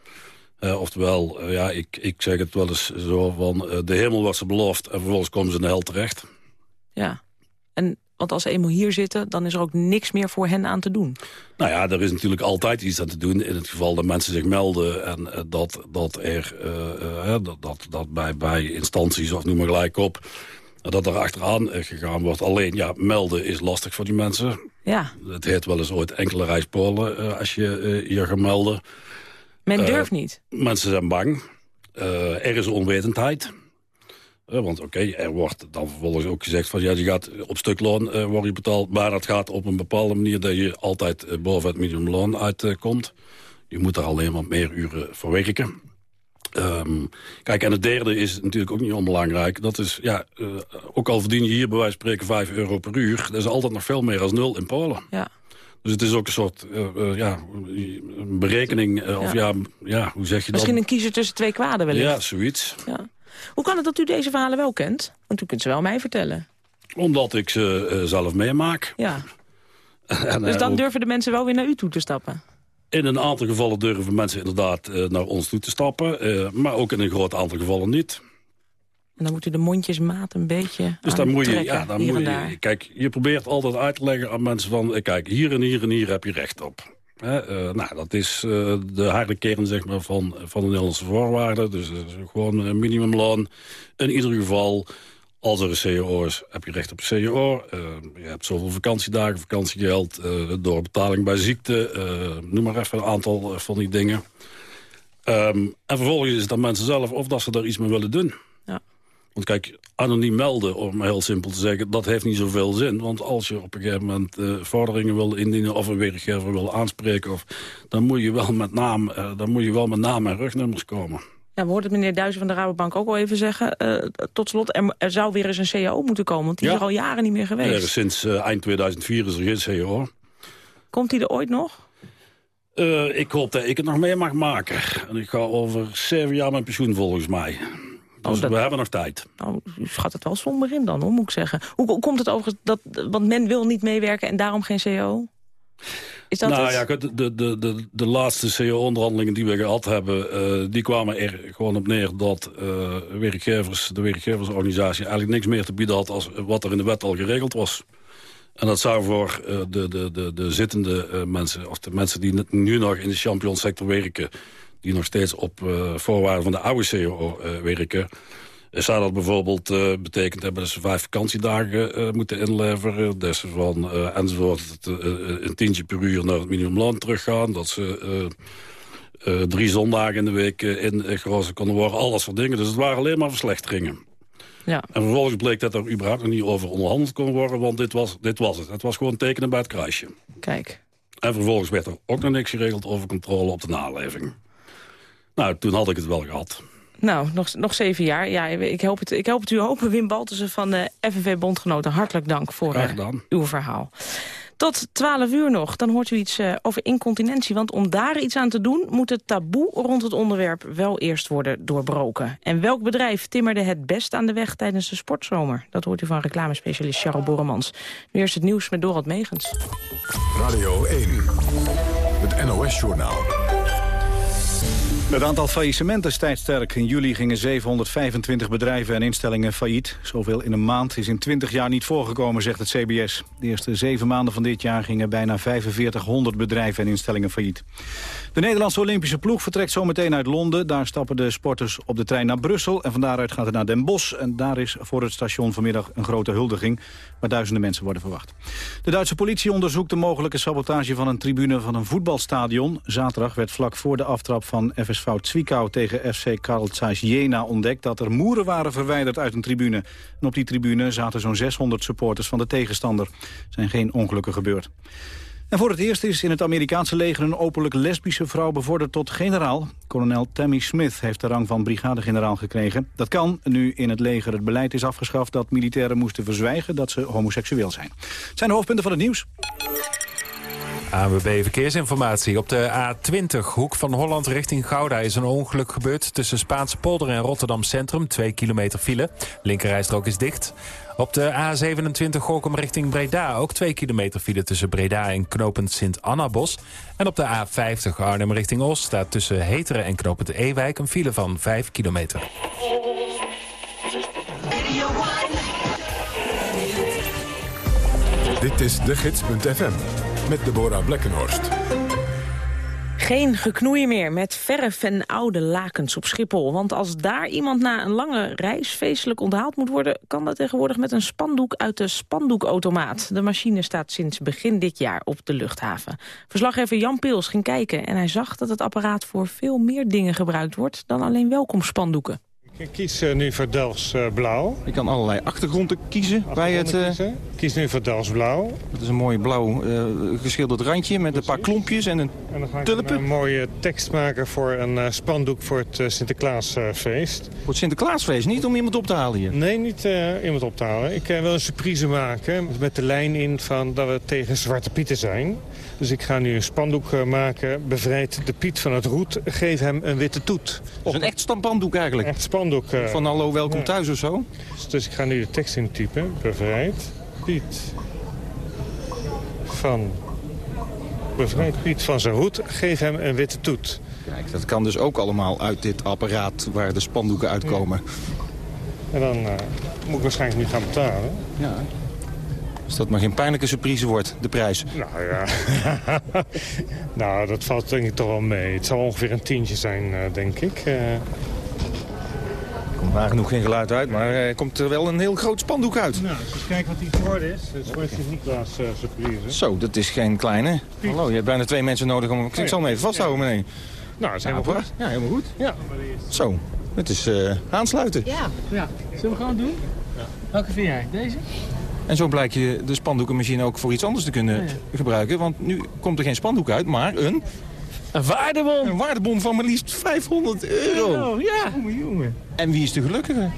Oftewel, ja, ik, ik zeg het wel eens zo van... De hemel was ze beloofd en vervolgens komen ze in de hel terecht. Ja, want als ze eenmaal hier zitten... dan is er ook niks meer voor hen aan te doen. Nou ja, er is natuurlijk altijd iets aan te doen... in het geval dat mensen zich melden... en dat, dat er dat, dat, dat bij, bij instanties, of noem maar gelijk op... dat er achteraan gegaan wordt. Alleen, ja, melden is lastig voor die mensen. Ja. Het heet wel eens ooit enkele reispolen als je je gaat melden... Men durft niet. Mensen zijn bang. Er is onwetendheid. Uh, want oké, okay, er wordt dan vervolgens ook gezegd van... ja, je gaat op stukloon uh, word je betaald... maar het gaat op een bepaalde manier dat je altijd boven het minimumloon uitkomt. je moet er alleen wat meer uren voor werken. Um, kijk, en het derde is natuurlijk ook niet onbelangrijk. Dat is, ja, ook al verdien je hier bij wijze van spreken 5 euro per uur... dat is altijd nog veel meer dan nul in Polen. Ja. Dus het is ook een soort uh, uh, ja, berekening. Uh, of ja, ja, hoe zeg je dat? Misschien een kiezer tussen twee kwaden wellicht. Ja, zoiets. Ja. Hoe kan het dat u deze verhalen wel kent? Want u kunt ze wel mij vertellen. Omdat ik ze zelf meemaak. Ja. en, dus dan ook... durven de mensen wel weer naar u toe te stappen? In een aantal gevallen durven mensen inderdaad naar ons toe te stappen. maar ook in een groot aantal gevallen niet. En dan moet u de mondjesmaat een beetje Dus dan moet je, ja, dan moet je, kijk, je probeert altijd uit te leggen aan mensen van, kijk, hier en hier en hier heb je recht op. He, uh, nou, dat is uh, de harde kern zeg maar, van, van de Nederlandse voorwaarden. Dus gewoon een minimumloon. In ieder geval, als er een CO is, heb je recht op een CO. je hebt zoveel vakantiedagen, vakantiegeld, doorbetaling bij ziekte. noem maar even een aantal van die dingen. Um, en vervolgens is het aan mensen zelf of dat ze daar iets mee willen doen. Want kijk, anoniem melden, om heel simpel te zeggen... dat heeft niet zoveel zin. Want als je op een gegeven moment uh, vorderingen wil indienen... of een werkgever wil aanspreken... Of, dan, moet je wel met naam, uh, dan moet je wel met naam en rugnummers komen. Ja, we hoorden het meneer Duizen van de Rabobank ook al even zeggen. Uh, tot slot, er, er, zou weer eens een CAO moeten komen. Want die ja. is er al jaren niet meer geweest. Ja, sinds eind 2004 is er geen CAO. Komt die er ooit nog? ik hoop dat ik het nog mee mag maken. En ik ga over zeven jaar mijn pensioen volgens mij. Dus oh, dat... we hebben nog tijd. Oh, u schat het wel somber in dan, hoor, moet ik zeggen. Hoe, komt het overigens dat... Want men wil niet meewerken en daarom geen CEO? Is dat nou het? ja, de, de, de, de laatste CEO-onderhandelingen die we gehad hebben... Uh, die kwamen er gewoon op neer dat uh, werkgevers, de werkgeversorganisatie... eigenlijk niks meer te bieden had als wat er in de wet al geregeld was. En dat zou voor uh, de, de, de, de zittende mensen... of de mensen die nu nog in de championsector werken die nog steeds op uh, voorwaarden van de oude CEO uh, werken... zou dat bijvoorbeeld uh, betekend hebben dat ze vijf vakantiedagen moeten inleveren. Dat ze van, enzovoort een tientje per uur naar het minimumloon teruggaan. Dat ze drie zondagen in de week ingerozen konden worden. Alles soort dingen. Dus het waren alleen maar verslechteringen. Ja. En vervolgens bleek dat er überhaupt nog niet over onderhandeld kon worden... want dit was, dit was het. Het was gewoon tekenen bij het kruisje. Kijk. En vervolgens werd er ook nog niks geregeld over controle op de naleving. Nou, toen had ik het wel gehad. Nou, nog, nog zeven jaar. Ja, ik help het, ik help het u hopen. Wim Baltussen van de FNV Bondgenoten, hartelijk dank voor uh, uw verhaal. Tot 12 uur nog, dan hoort u iets uh, over incontinentie. Want om daar iets aan te doen, moet het taboe rond het onderwerp wel eerst worden doorbroken. En welk bedrijf timmerde het best aan de weg tijdens de sportzomer? Dat hoort u van reclamespecialist Charles Borremans. Nu eerst het nieuws met Dorot Megens. Radio 1, het NOS-journaal. Het aantal faillissementen stijgt sterk. In juli gingen 725 bedrijven en instellingen failliet. Zoveel in een maand is in 20 jaar niet voorgekomen, zegt het CBS. De eerste zeven maanden van dit jaar gingen bijna 4500 bedrijven en instellingen failliet. De Nederlandse Olympische ploeg vertrekt zometeen uit Londen. Daar stappen de sporters op de trein naar Brussel. En van daaruit gaat het naar Den Bosch. En daar is voor het station vanmiddag een grote huldiging... waar duizenden mensen worden verwacht. De Duitse politie onderzoekt de mogelijke sabotage van een tribune van een voetbalstadion. Zaterdag werd vlak voor de aftrap van FSV Zwickau tegen FC Karl Zeiss Jena ontdekt... dat er moeren waren verwijderd uit een tribune. En op die tribune zaten zo'n 600 supporters van de tegenstander. Er zijn geen ongelukken gebeurd. En voor het eerst is in het Amerikaanse leger een openlijk lesbische vrouw bevorderd tot generaal. Kolonel Tammy Smith heeft de rang van brigadegeneraal gekregen. Dat kan nu in het leger het beleid is afgeschaft dat militairen moesten verzwijgen dat ze homoseksueel zijn. Het zijn de hoofdpunten van het nieuws. ANWB Verkeersinformatie. Op de A20, hoek van Holland richting Gouda... is een ongeluk gebeurd tussen Spaanse polder en Rotterdam Centrum. Twee kilometer file. Linkerrijstrook is dicht. Op de A27 Gorkum richting Breda ook 2 kilometer file tussen Breda en knopend Sint-Annabos. En op de A50 Arnhem richting Os staat tussen Heteren en knopend Ewijk een file van 5 kilometer. Dit is de gids.fm met Deborah Blekkenhorst. Geen geknoeien meer met verf en oude lakens op Schiphol. Want als daar iemand na een lange reis feestelijk onthaald moet worden... kan dat tegenwoordig met een spandoek uit de spandoekautomaat. De machine staat sinds begin dit jaar op de luchthaven. Verslaggever Jan Pils ging kijken en hij zag dat het apparaat... voor veel meer dingen gebruikt wordt dan alleen welkomstspandoeken. Ik kies eh, nu voor Delfts blauw. Je kan allerlei achtergronden kiezen bij het... eh, Ik kies nu voor Delfts blauw. Het is een mooi blauw eh, geschilderd randje met een paar klompjes en een En dan ga ik tulpen. een, mooie tekst maken voor een spandoek voor het Sinterklaasfeest. Voor het Sinterklaasfeest, niet om iemand op te halen hier? Nee, niet iemand op te halen. Ik wil een surprise maken met de lijn in van dat we tegen Zwarte Pieten zijn. Dus ik ga nu een spandoek eh, maken. Bevrijd de Piet van het roet, geef hem een witte toet. Of een echt spandoek eigenlijk? Echt spandoek. eh, Van hallo, welkom ja. thuis of zo? Dus ik ga nu de tekst intypen. Bevrijd Piet van... Bevrijd Piet van zijn hoed, geef hem een witte toet. Kijk, dat kan dus ook allemaal uit dit apparaat waar de spandoeken uitkomen. En dan eh, moet ik waarschijnlijk nu gaan betalen. Ja. Als dat maar geen pijnlijke surprise wordt, de prijs. Nou ja, nou dat valt denk ik toch wel mee. Het zal ongeveer een tientje zijn, eh, denk ik. Eh, Er komt nagenoeg geen geluid uit, maar er komt er wel een heel groot spandoek uit. nou, eens kijken wat die geworden is. Het is voor Sint-Nicolaas uh, surprise. Zo, dat is geen kleine. Hallo, je hebt bijna twee mensen nodig om... Ik zal hem even vasthouden, meneer. Nou, dat is helemaal goed. Ja, helemaal goed. Ja. Zo, het is eh, aansluiten. Ja. ja. Zullen we gewoon doen? Welke vind jij? Deze? En zo blijkt je de spandoekenmachine ook voor iets anders te kunnen gebruiken. Want nu komt er geen spandoek uit, maar een... Een waardebon! Een waardebon van maar liefst 500 euro. Oh, ja. Jongen, jongen. En wie is de gelukkige?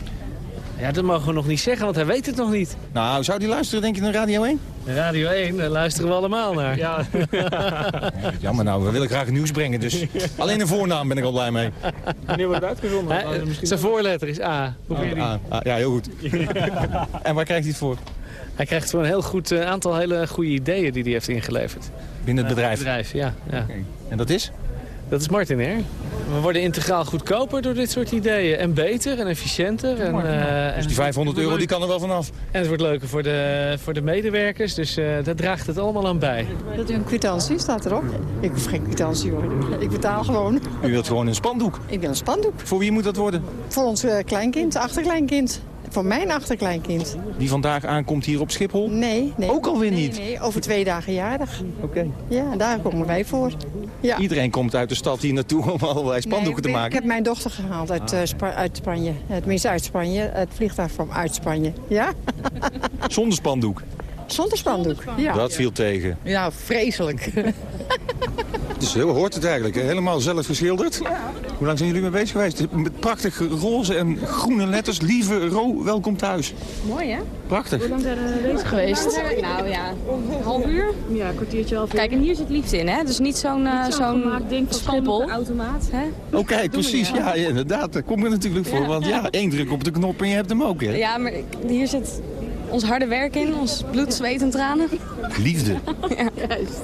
Ja, dat mogen we nog niet zeggen, want hij weet het nog niet. Nou, zou die luisteren denk je naar Radio 1? Radio 1, daar luisteren we allemaal naar. Ja. Jammer nou, we willen graag nieuws brengen, dus alleen een voornaam ben ik al blij mee. Wanneer wordt het uitgezonden? Zijn voorletter is A. Probeer die. Ah, ah, ja, heel goed. en waar krijgt hij het voor? Hij krijgt voor een heel goed eh, aantal hele goede ideeën die hij heeft ingeleverd. Binnen het bedrijf? bedrijf, ja. ja. En dat is? Dat is Martin, hè? We worden integraal goedkoper door dit soort ideeën. En beter en efficiënter. En, eh, Dus die 500 euro die kan er wel vanaf. En het wordt leuker voor de, voor de medewerkers. Dus eh daar draagt het allemaal aan bij. Dat u een kwitantie staat erop. Ik hoef geen kwitantie hoor. Ik betaal gewoon. U wilt gewoon een spandoek. Ik wil een spandoek. Voor wie moet dat worden? Voor ons kleinkind, achterkleinkind. Voor mijn achterkleinkind. Die vandaag aankomt hier op Schiphol? Nee, nee. Ook alweer Nee, niet? Nee, over twee dagen jarig. Oké. Ja, daar komen wij voor. Ja. Iedereen komt uit de stad hier naartoe om allerlei spandoeken te Nee, maken. Ik heb mijn dochter gehaald uit, eh, Spa- uit Spanje. Eh, Tenminste uit Spanje. Het vliegtuig kwam uit Spanje. Ja? Zonder spandoek. Zonder spandoek. Ja. Dat viel tegen. Ja, vreselijk. Dus zo hoort het eigenlijk. Helemaal zelf geschilderd. Hoe lang zijn jullie mee bezig geweest? Met prachtige roze en groene letters. Lieve Ro, welkom thuis. Mooi, hè? Prachtig. Hoe lang zijn we bezig geweest? Nou ja, een half uur. Ja, een kwartiertje, half uur. Kijk, en hier zit liefde in, hè? Dus niet zo'n zo'n schoppel. automaat. Hè? Oké, precies. Ja, ja, inderdaad. Dat komt er natuurlijk voor. Want ja, één druk op de knop en je hebt hem ook. Hè? Ja, maar hier zit ons harde werk in, ons bloed, zweet en tranen. Liefde. ja, juist.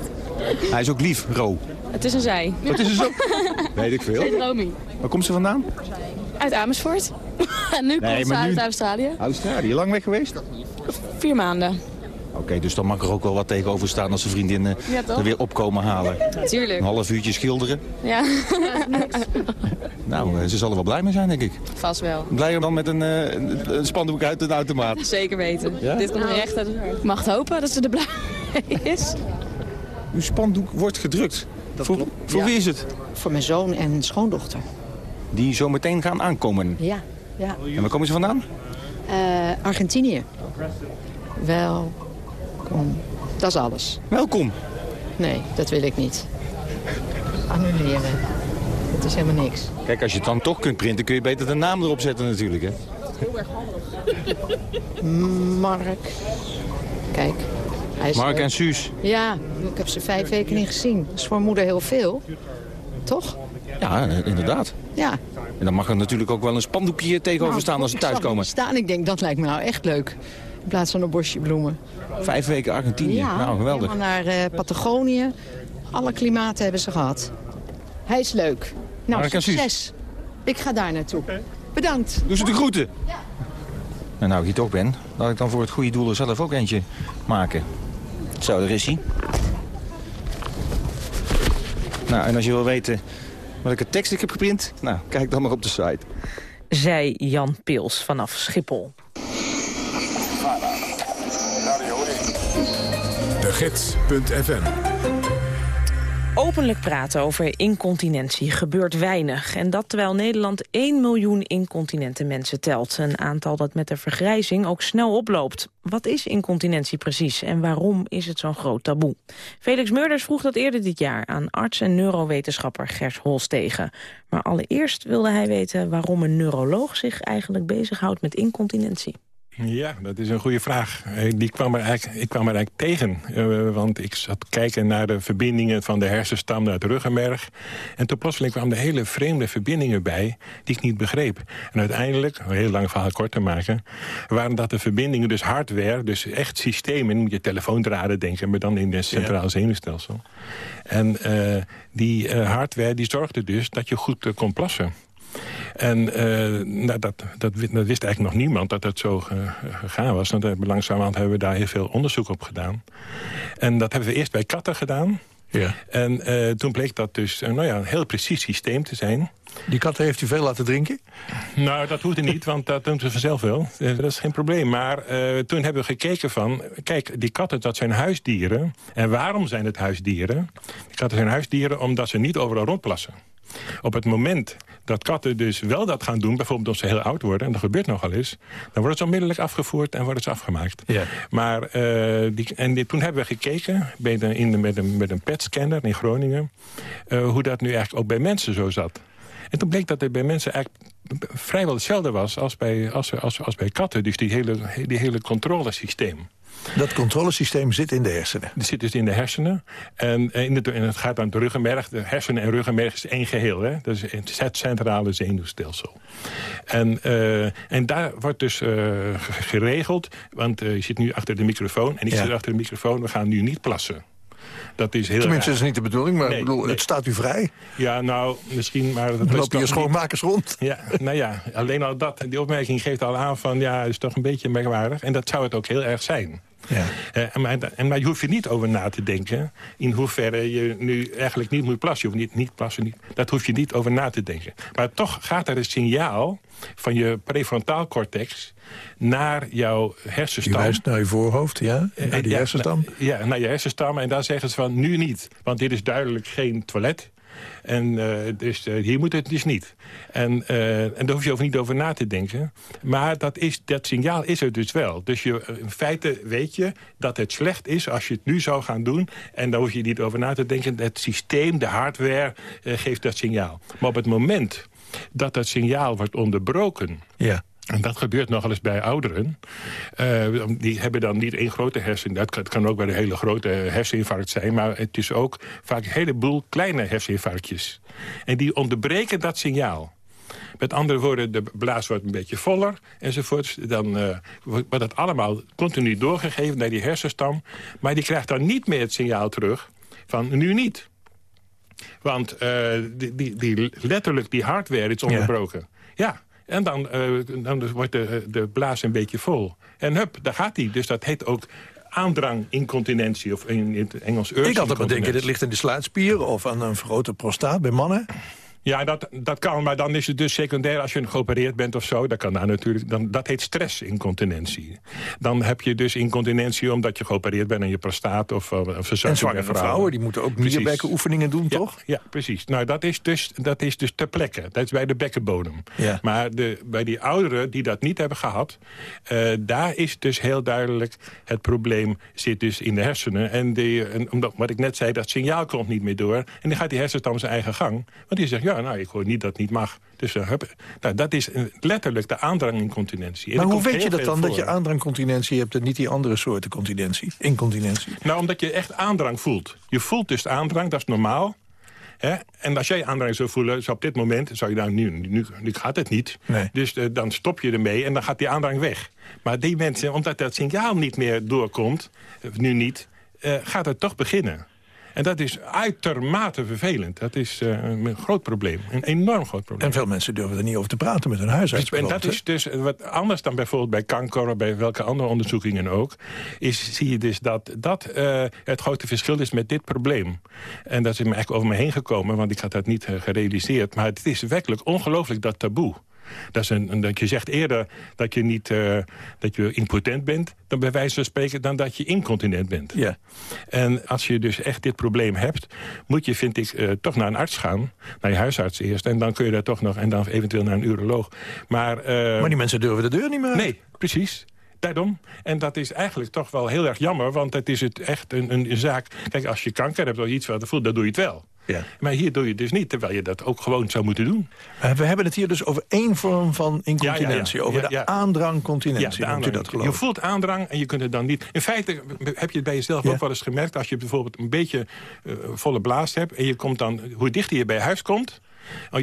Hij is ook lief, Ro. Het is een zij. Wat is er zo? Weet ik veel. Romy. Waar komt ze vandaan? Uit Amersfoort. en nu Nee, komt ze nu- uit Australië. Australië. Lang weg geweest? Vier maanden. Oké, dus dan mag er ook wel wat tegenover staan als de vriendinnen Ja, er weer opkomen halen. Tuurlijk. Een half uurtje schilderen. Ja. Nou, eh, ze zal er wel blij mee zijn, denk ik. Vast wel. Blijer dan met een, eh, een, spandoek uit een automaat. Zeker weten. Ja? Dit komt er echt uit. Ik mag het hopen dat ze er blij mee is. Uw spandoek wordt gedrukt. voor voor wie is het? Voor mijn zoon en schoondochter. Die zo meteen gaan aankomen. Ja, ja. En waar komen ze vandaan? Eh, Argentinië. Welkom. Dat is alles. Welkom. Nee, dat wil ik niet. Annuleren. Dat is helemaal niks. Kijk, als je het dan toch kunt printen, kun je beter de naam erop zetten natuurlijk, hè? Mark. Kijk. Hij is Mark leuk. en Suus. Ja, ik heb ze vijf weken niet gezien. Dat is voor moeder heel veel. Toch? Ja, eh, inderdaad. Ja. En dan mag er natuurlijk ook wel een spandoekje tegenover Nou, staan als ze thuiskomen. Staan, ik denk, dat lijkt me nou echt leuk. In plaats van een bosje bloemen. Vijf weken Argentinië. Ja, nou, geweldig. naar eh, Patagonië. Alle klimaten hebben ze gehad. Hij is leuk. Nou, Mark succes. Ik ga daar naartoe. Bedankt. Doe ze de groeten. En nou ik hier toch ben, laat ik dan voor het goede doel er zelf ook eentje maken. Zo, daar is hij. Nou, en als je wil weten welke tekst ik heb geprint, nou, kijk dan maar op de site. Zei Jan Pils vanaf Schiphol. Gids.fm Openlijk praten over incontinentie gebeurt weinig. En dat terwijl Nederland 1 miljoen incontinente mensen telt. Een aantal dat met de vergrijzing ook snel oploopt. Wat is incontinentie precies en waarom is het zo'n groot taboe? Felix Meurders vroeg dat eerder dit jaar aan arts en neurowetenschapper Gers Holstegen. Maar allereerst wilde hij weten waarom een neuroloog zich eigenlijk bezighoudt met incontinentie. Ja, dat is een goede vraag. Eh, Die kwam er eigenlijk, ik kwam er eigenlijk tegen. eh, want ik zat kijken naar de verbindingen van de hersenstam naar het ruggenmerg. En toen plotseling kwamen er hele vreemde verbindingen bij die ik niet begreep. En uiteindelijk, om een heel lang verhaal kort te maken... waren dat de verbindingen, dus hardware, dus echt systemen... moet je telefoondraden denken, maar dan in het centraal zenuwstelsel. En eh, die hardware die zorgde dus dat je goed kon plassen. En eh, nou, dat, dat, wi- dat wist eigenlijk nog niemand dat het zo eh, gegaan was. Want uh, langzamerhand hebben we daar heel veel onderzoek op gedaan. En dat hebben we eerst bij katten gedaan. Ja. En eh, toen bleek dat dus eh, nou ja, een heel precies systeem te zijn. Die katten heeft u veel laten drinken? Nou, dat hoefde niet, want dat doen ze vanzelf wel. Eh, Dat is geen probleem. Maar eh, toen hebben we gekeken van... Kijk, die katten, dat zijn huisdieren. En waarom zijn het huisdieren? Die katten zijn huisdieren omdat ze niet overal rondplassen. Op het moment dat katten dus wel dat gaan doen... bijvoorbeeld als ze heel oud worden, en dat gebeurt nogal eens... dan worden ze onmiddellijk afgevoerd en worden ze afgemaakt. Ja. Maar eh, die, en toen hebben we gekeken bij de, in de, met, een, met een PET-scanner in Groningen... eh, hoe dat nu eigenlijk ook bij mensen zo zat. En toen bleek dat het bij mensen eigenlijk vrijwel hetzelfde was als bij, als, als, als bij katten. Dus die hele, die hele controlesysteem. Dat controlesysteem zit in de hersenen. Het zit dus in de hersenen. En, eh, in de, en het gaat aan de ruggenmerg. De hersenen en ruggenmerg is één geheel. Hè? Dat is het centrale zenuwstelsel. En, eh, en daar wordt dus eh, geregeld... want je zit nu achter de microfoon... en ik Ja. zit achter de microfoon, we gaan nu niet plassen. Dat is heel Tenminste, dat is niet de bedoeling, maar Nee, ik bedoel, nee. het staat u vrij. Ja, nou, misschien, maar... Dat lopen niet- schoonmakers rond. Ja, nou ja, alleen al dat. Die opmerking geeft al aan van, ja, het is toch een beetje merkwaardig. En dat zou het ook heel erg zijn. Ja. Eh, en maar, en, maar je hoeft er niet over na te denken... in hoeverre je nu eigenlijk niet moet plassen. Je hoeft niet, niet plassen, niet, dat hoef je niet over na te denken. Maar toch gaat er een signaal van je prefrontaal cortex... naar jouw hersenstam. wijst naar uw voorhoofd, ja? Eh, Naar die ja, hersenstam. na- Ja, naar je hersenstam. En daar zeggen ze van, nu niet. Want dit is duidelijk geen toilet. En eh, dus, eh, hier moet het dus niet. En, eh, en daar hoef je over niet over na te denken. Maar dat, is, dat signaal is er dus wel. Dus je, in feite weet je dat het slecht is als je het nu zou gaan doen. En daar hoef je niet over na te denken. Het systeem, de hardware, geeft dat signaal. Maar op het moment dat dat signaal wordt onderbroken... Ja. En dat gebeurt nogal eens bij ouderen. Eh, die hebben dan niet één grote hersen. Dat kan, het kan ook bij een hele grote herseninfarct zijn. Maar het is ook vaak een heleboel kleine herseninfarctjes. En die onderbreken dat signaal. Met andere woorden, de blaas wordt een beetje voller enzovoort. Dan eh, wordt dat allemaal continu doorgegeven naar die hersenstam. Maar die krijgt dan niet meer het signaal terug van nu niet. Want eh, die, die, die, letterlijk die hardware is onderbroken. Ja, en dan, eh, dan wordt de, de blaas een beetje vol. En hup, daar gaat hij. Dus dat heet ook aandrang-incontinentie. Of in, het Engels Ik had het bedenken, urge-incontinentie. dit ligt in de sluitspier of aan een vergrote prostaat bij mannen. Ja, dat, dat kan, maar dan is het dus secundair als je geopereerd bent of zo. Dat, kan daar natuurlijk, dan, dat heet stressincontinentie. Dan heb je dus incontinentie omdat je geopereerd bent aan je prostaat of, of En verzakking zwangere bij vrouwen, die moeten ook Precies. nierbekkenoefeningen doen, Ja, toch? Ja, precies. Nou, dat is dus, dat is dus ter plekke. Dat is bij de bekkenbodem. Ja. Maar de, bij die ouderen die dat niet hebben gehad... eh, daar is dus heel duidelijk het probleem zit dus in de hersenen. En, die, en omdat, wat ik net zei, dat signaal komt niet meer door. En dan gaat die hersenstam zijn eigen gang. Want die zegt, ja, Ja, nou, ik hoor niet dat het niet mag. Dus uh, hup. Nou, dat is letterlijk de aandrangincontinentie. En Maar hoe weet je dat dan, dat je aandrangcontinentie hebt... en niet die andere soorten continentie, incontinentie? Nou, omdat je echt aandrang voelt. Je voelt dus de aandrang, dat is normaal. Hè? En als jij aandrang zou voelen, zo op dit moment... zou je nou, nu, nu, nu gaat het niet. Dus eh, dan stop je ermee en dan gaat die aandrang weg. Maar die mensen, omdat dat signaal niet meer doorkomt... eh, nu niet, eh, gaat het toch beginnen. En dat is uitermate vervelend. Dat is eh, een groot probleem. Een enorm groot probleem. En veel mensen durven er niet over te praten met hun huisarts. En dat is dus wat anders dan bijvoorbeeld bij kanker... of bij welke andere onderzoekingen ook... is zie je dus dat dat eh, het grote verschil is met dit probleem. En dat is me eigenlijk over me heen gekomen... want ik had dat niet eh, gerealiseerd. Maar het is werkelijk ongelooflijk dat taboe. Dat, is een, een- dat je zegt eerder dat je, niet, eh, dat je impotent bent... dan bij wijze van spreken dan dat je incontinent bent. Ja. En als je dus echt dit probleem hebt... moet je, vind ik, eh, toch naar een arts gaan. Naar je huisarts eerst. En dan kun je daar toch nog... en dan eventueel naar een uroloog. Maar, eh, Maar die mensen durven de deur niet meer. Nee, precies. Daarom. En dat is eigenlijk toch wel heel erg jammer, want het is het echt een, een, een zaak... Kijk, als je kanker hebt of iets wat voelt, dan doe je het wel. Ja. Maar hier doe je het dus niet, terwijl je dat ook gewoon zou moeten doen. Maar we hebben het hier dus over één vorm van incontinentie. Ja, ja, ja. Over de aandrangcontinentie, de aandrang. dat geloof je voelt aandrang en je kunt het dan niet... In feite heb je het bij jezelf ook wel eens gemerkt... als je bijvoorbeeld een beetje eh, volle blaas hebt... en je komt dan, hoe dichter je bij huis komt...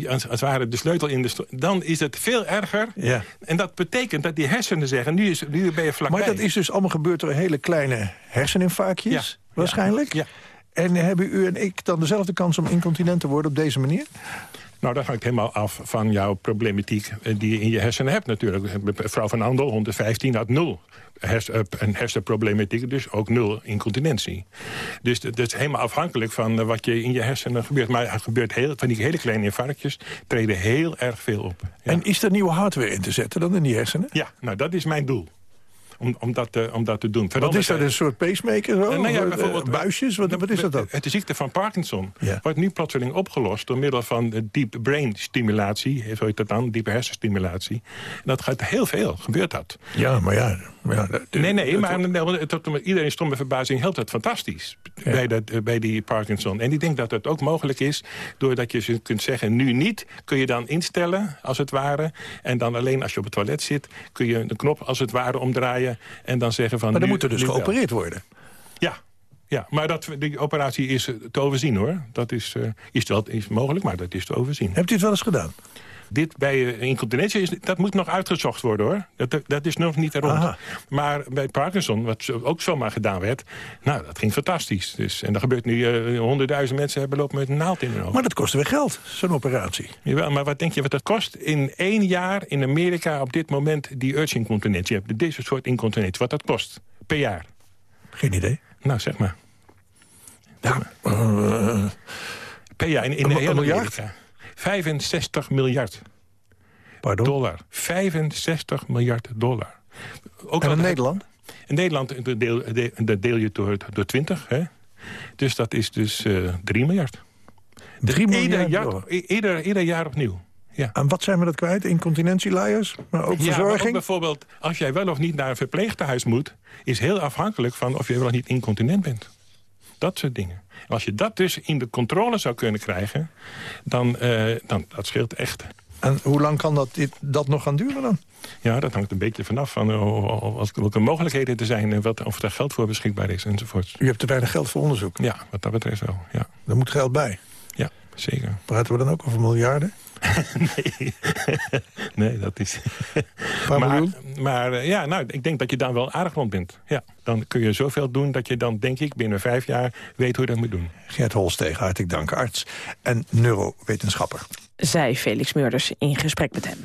als het ware de sleutel in de... dan is het veel erger. Ja. En dat betekent dat die hersenen zeggen... nu, is, nu ben je vlakbij. Maar dat is dus allemaal gebeurd door hele kleine herseninfarctjes, waarschijnlijk. Ja. En hebben u en ik dan dezelfde kans om incontinent te worden op deze manier? Nou, dat hangt helemaal af van jouw problematiek eh, die je in je hersenen hebt natuurlijk. Mevrouw van Andel, 115, had nul hers eh, een hersenproblematiek, dus ook nul incontinentie. Dus dat is helemaal afhankelijk van eh, wat je in je hersenen gebeurt. Maar er gebeurt heel, van die hele kleine infarctjes treden heel erg veel op. En is er nieuwe hardware in te zetten dan in die hersenen? Ja, nou dat is mijn doel. Om, om, dat, te- om dat te doen. Wat is dat, een soort pacemaker? Zo? Eh, nou ja, eh, bijvoorbeeld- buisjes? Wat, wat is dat dan? De ziekte van Parkinson Ja. wordt nu plotseling opgelost... door middel van de deep brain stimulatie. Zo heet dat dan, diepe hersenstimulatie. En dat gaat heel veel, gebeurt dat. Ja, maar ja... ja dat- Nee, nee, het- maar nee, tot, iedereen stomme verbazing helpt dat fantastisch bij, dat, eh, bij die Parkinson. En ik denk dat het ook mogelijk is, doordat je ze kunt zeggen... nu niet, kun je dan instellen, als het ware. En dan alleen als je op het toilet zit, kun je de knop als het ware omdraaien... en dan zeggen van... Maar dan nu- moet er dus wel. geopereerd worden. Ja, ja, maar dat, die operatie is te overzien hoor. Dat is, eh, is, wel, is mogelijk, maar dat is te overzien. Hebt u het wel eens gedaan? Dit bij eh, incontinentie, is, dat moet nog uitgezocht worden hoor. Dat, dat is nog niet rond. Aha. Maar bij Parkinson, wat zo- ook zomaar gedaan werd... nou, dat ging fantastisch. Dus, en er gebeurt nu, eh, honderdduizend mensen hebben lopen met een naald in hun oog. Maar dat kost weer geld, zo'n operatie. Jawel, maar wat denk je wat dat kost? In één jaar in Amerika op dit moment die urge incontinentie. Je hebt deze soort incontinentie. Wat dat kost per jaar. Geen idee. Nou, zeg maar. Eh, Per jaar in, in Een- de een hele miljard? Amerika. 65 miljard Pardon? dollar. 65 miljard dollar. Ook en in Nederland? In Nederland dat deel, dat deel je door, door 20. Hè? Dus dat is dus eh 3 miljard. 3 Ieder miljard jaar, dollar. i- ieder, ieder jaar opnieuw. Ja. En wat zijn we dat kwijt? Incontinentieleiers? Maar ook Ja, maar ook verzorging? bijvoorbeeld, als jij wel of niet naar een verpleegtehuis moet... is heel afhankelijk van of je wel of niet incontinent bent. Dat soort dingen. Als je dat dus in de controle zou kunnen krijgen... dan, eh, dan dat scheelt echt. En hoe lang kan dat, dat nog gaan duren dan? Ja, dat hangt een beetje vanaf van eh, wat- welke mogelijkheden er zijn... en wat, of er geld voor beschikbaar is enzovoort. U hebt te weinig geld voor onderzoek. Ja, wat dat betreft wel. Ja, Er moet geld bij. ja zeker. Praten we dan ook over miljarden? nee. nee, dat is... Paar maar maar eh, ja, nou, ik denk dat je dan wel aardig rond bent. Ja, dan kun je zoveel doen dat je dan, denk ik, binnen vijf jaar weet hoe je dat moet doen. Gert Holstegen, hartelijk dank. Arts en neurowetenschapper. Zij Felix Meurders in gesprek met hem.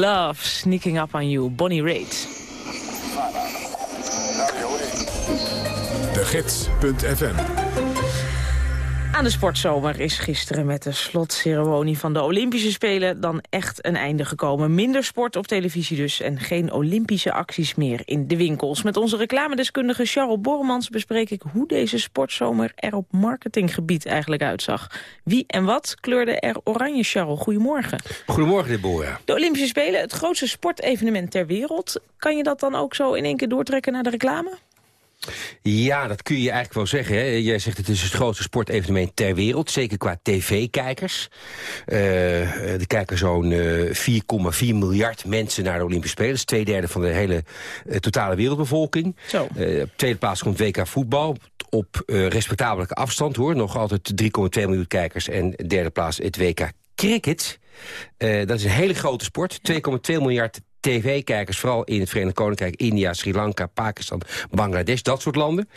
Love, Sneaking Up on You, Bonnie Raitt. De Gids.fm Aan de sportzomer is gisteren met de slotceremonie van de Olympische Spelen dan echt een einde gekomen. Minder sport op televisie dus en geen Olympische acties meer in de winkels. Met onze reclamedeskundige Charles Borremans bespreek ik hoe deze sportzomer er op marketinggebied eigenlijk uitzag. Wie en wat kleurde er oranje, Charles? Goedemorgen. Goedemorgen, Deborah. De Olympische Spelen, het grootste sportevenement ter wereld. Kan je dat dan ook zo in één keer doortrekken naar de reclame? Ja, dat kun je eigenlijk wel zeggen. Hè. Jij zegt het is het grootste sportevenement ter wereld. Zeker qua tv-kijkers. Uh, er kijken zo'n uh, 4,4 miljard mensen naar de Olympische Spelen. Dat is twee derde van de hele uh, totale wereldbevolking. Zo. op tweede plaats komt WK voetbal. Op respectabele afstand hoor. Nog altijd 3,2 miljoen kijkers. En derde plaats het WK cricket. dat is een hele grote sport. 2,2 miljard tv-kijkers, vooral in het Verenigd Koninkrijk, India, Sri Lanka, Pakistan, Bangladesh, dat soort landen.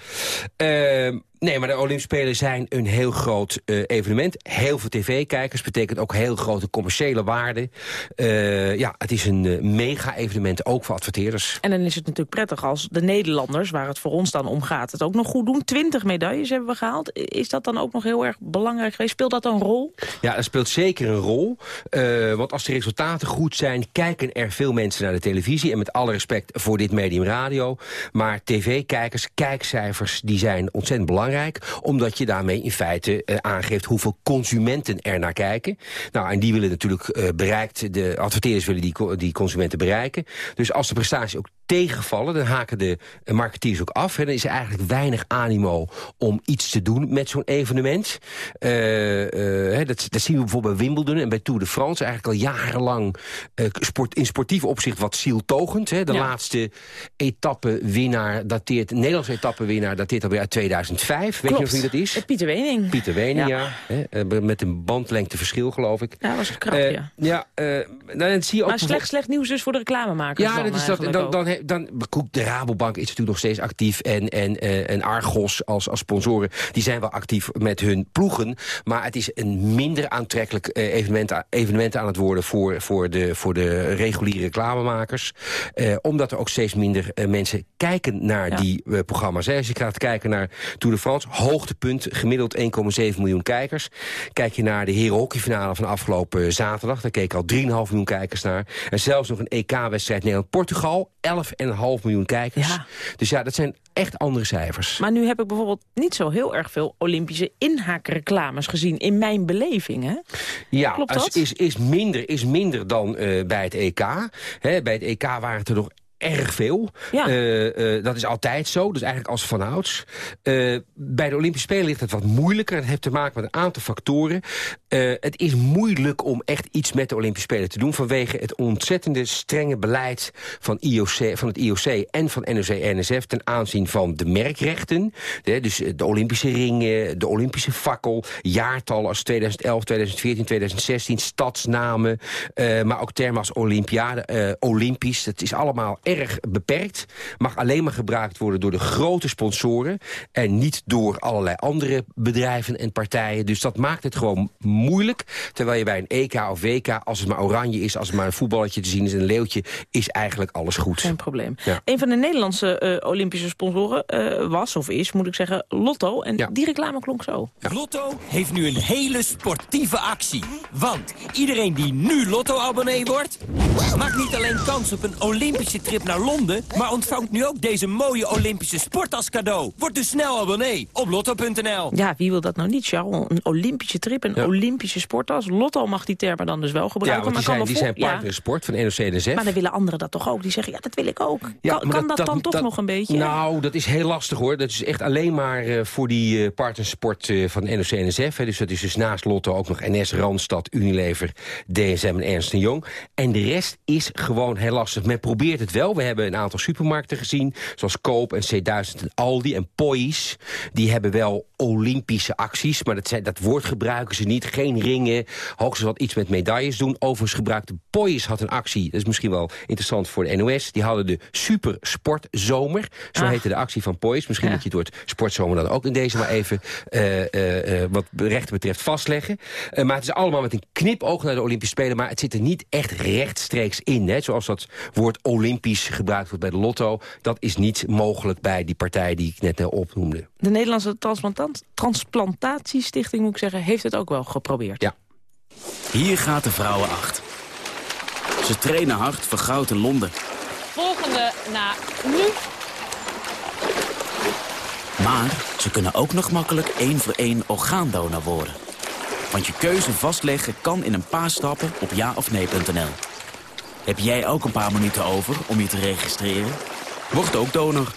Uh, Nee, maar de Olympische Spelen zijn een heel groot uh, evenement. Heel veel tv-kijkers betekent ook heel grote commerciële waarde. Uh, ja, het is een uh, mega-evenement, ook voor adverteerders. En dan is het natuurlijk prettig als de Nederlanders, waar het voor ons dan om gaat, het ook nog goed doen. Twintig medailles hebben we gehaald. Is dat dan ook nog heel erg belangrijk geweest? Speelt dat een rol? Ja, dat speelt zeker een rol. want als de resultaten goed zijn, kijken er veel mensen naar de televisie. En met alle respect voor dit medium radio. Maar tv-kijkers, kijkcijfers, die zijn ontzettend belangrijk omdat je daarmee in feite uh, aangeeft hoeveel consumenten er naar kijken. Nou, en die willen natuurlijk uh, bereikt, de adverteerders willen die, die consumenten bereiken. Dus als de prestaties ook tegenvallen, dan haken de marketeers ook af. En dan is er eigenlijk weinig animo om iets te doen met zo'n evenement. Uh, dat, dat, zien we bijvoorbeeld bij Wimbledon en bij Tour de France. Eigenlijk al jarenlang sport, in sportief opzicht wat zieltogend. Hè. De Ja. laatste etappe-winnaar dateert, Nederlandse etappe-winnaar dateert alweer uit 2005. Weet je nog wie dat is? Eh, Pieter Wening. Pieter Wening, Ja. ja. Hè, eh, met een bandlengte verschil, geloof ik. Ja, dat was krap, Eh, ja. Ja, eh, nou, dan zie je ook Maar slecht, slecht nieuws dus voor de reclamemakers ja, dan dat is dat, dan. Dan, de Rabobank is natuurlijk nog steeds actief. En, en, eh, en Argos als, als sponsoren, die zijn wel actief met hun ploegen. Maar het is een minder aantrekkelijk eh, evenement, evenement aan het worden... voor, voor, de, voor de reguliere reclamemakers. Eh, omdat er ook steeds minder mensen kijken naar Ja. die programma's. Als je gaat kijken naar Tour de France, hoogtepunt, gemiddeld 1,7 miljoen kijkers. Kijk je naar de herenhockeyfinale van afgelopen zaterdag... daar keken al 3,5 miljoen kijkers naar. En zelfs nog een EK-wedstrijd Nederland-Portugal, 11,5 miljoen kijkers. Ja. Dus ja, dat zijn echt andere cijfers. Maar nu heb ik bijvoorbeeld niet zo heel erg veel Olympische inhaakreclames gezien in mijn beleving, hè? Ja, Klopt dat? Is, is, minder, is minder dan eh, bij het EK. Hè, bij het EK waren het er nog erg veel. Ja. Eh, eh, dat is altijd zo, dus eigenlijk als vanouds. Eh bij de Olympische Spelen ligt het wat moeilijker. Het heeft te maken met een aantal factoren. Het is moeilijk om echt iets met de Olympische Spelen te doen... vanwege het ontzettende strenge beleid van, IOC, van het IOC en van NOC-NSF... ten aanzien van de merkrechten. De, dus de Olympische ringen, de Olympische fakkel... jaartallen als 2011, 2014, 2016, stadsnamen... maar ook termen als Olympiade, Olympisch. Dat is allemaal erg beperkt. Mag alleen maar gebruikt worden door de grote sponsoren... en niet door allerlei andere bedrijven en partijen. Dus dat maakt het gewoon moeilijk. Terwijl je bij een EK of WK, als het maar oranje is... als het maar een voetballetje te zien is, een leeuwtje... is eigenlijk alles goed. Geen probleem. Ja. Een van de Nederlandse eh, Olympische sponsoren eh, was, of is, moet ik zeggen, Lotto. En die reclame klonk zo. Lotto heeft nu een hele sportieve actie. Want iedereen die nu Lotto-abonnee wordt... maakt niet alleen kans op een Olympische trip naar Londen... maar ontvangt nu ook deze mooie Olympische sport als cadeau. Word dus snel abonnee op lotto.nl. Ja, wie wil dat nou niet, Charles? Een Olympische trip, een Olympische sporttas. Lotto mag die termen dan dus wel Ja, gebruiken. want die maar zijn, kan die zijn ja, van NOC-NSF. Maar dan willen anderen dat toch ook? Die zeggen, ja, dat wil ik ook. Ja, kan dat, dan toch nog een beetje? Nou, dat is heel lastig hoor. Dat is echt alleen maar eh, voor die eh partnersport eh, van NOC-NSF. hè. Dus dat is dus naast Lotto ook nog NS, Randstad, Unilever, DSM en Ernst Jong. En de rest is gewoon heel lastig. Men probeert het wel. We hebben een aantal supermarkten gezien. Zoals Koop en C1000 en Aldi en Pois. Die hebben wel Olympische acties. Maar dat, zijn, dat woord gebruiken ze niet. Geen ringen, hoogstens wat iets met medailles doen. Overigens gebruikte Poyes had een actie. Dat is misschien wel interessant voor de NOS. Die hadden de Super Sportzomer. Zo Ah. heette de actie van Poyes. Misschien Ja. moet je het woord sportzomer dan ook in deze maar even... eh, eh, eh, wat rechten betreft vastleggen. Maar het is allemaal met een knipoog naar de Olympische Spelen. Maar het zit er niet echt rechtstreeks in. Hè? Zoals dat woord Olympisch gebruikt wordt bij de lotto. Dat is niet mogelijk bij die partij die ik net opnoemde. De Nederlandse transplantant, Transplantatiestichting, moet ik zeggen, heeft het ook wel geprobeerd. Ja. Hier gaat de Vrouwenacht. Ze trainen hard voor goud in Londen. Volgende na nu. Maar ze kunnen ook nog makkelijk één voor één orgaandonor worden. Want je keuze vastleggen kan in een paar stappen op ja of nee.nl. Heb jij ook een paar minuten over om je te registreren? Word ook donor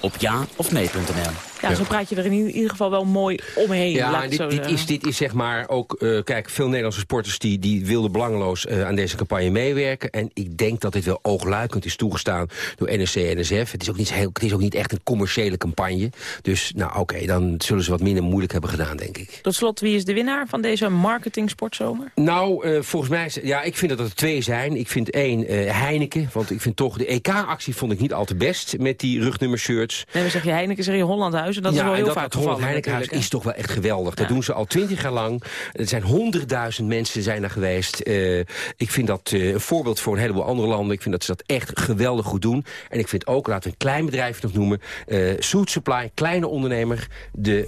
op ja of nee.nl. Ja, zo praat je er in ieder geval wel mooi omheen. Ja, dit, zo dit, is, dit is zeg maar ook... eh, kijk, veel Nederlandse sporters die, die wilden belangeloos eh, aan deze campagne meewerken. En ik denk dat dit wel oogluikend is toegestaan door NSC en NSF. Het is ook niet, heel, het is ook niet echt een commerciële campagne. Dus nou oké, dan zullen ze wat minder moeilijk hebben gedaan, denk ik. Tot slot, wie is de winnaar van deze marketing sportzomer? Nou, eh, volgens mij, is- ja, ik vind dat er twee zijn. Ik vind één Heineken, want ik vind toch de EK-actie vond ik niet al te best met die rugnummershirts. Nee, dan zeg je Heineken, zeg Hollandhuizen. Dat is ja, wel en heel dat, vaak dat Holland Heinekenhuis is toch wel echt geweldig. Dat doen ze al twintig jaar lang. Er zijn honderdduizend mensen zijn er geweest. Eh, ik vind dat eh, een voorbeeld voor een heleboel andere landen. Ik vind dat ze dat echt geweldig goed doen. En ik vind ook, laten we een klein bedrijf nog noemen... Soet Supply, kleine ondernemer. De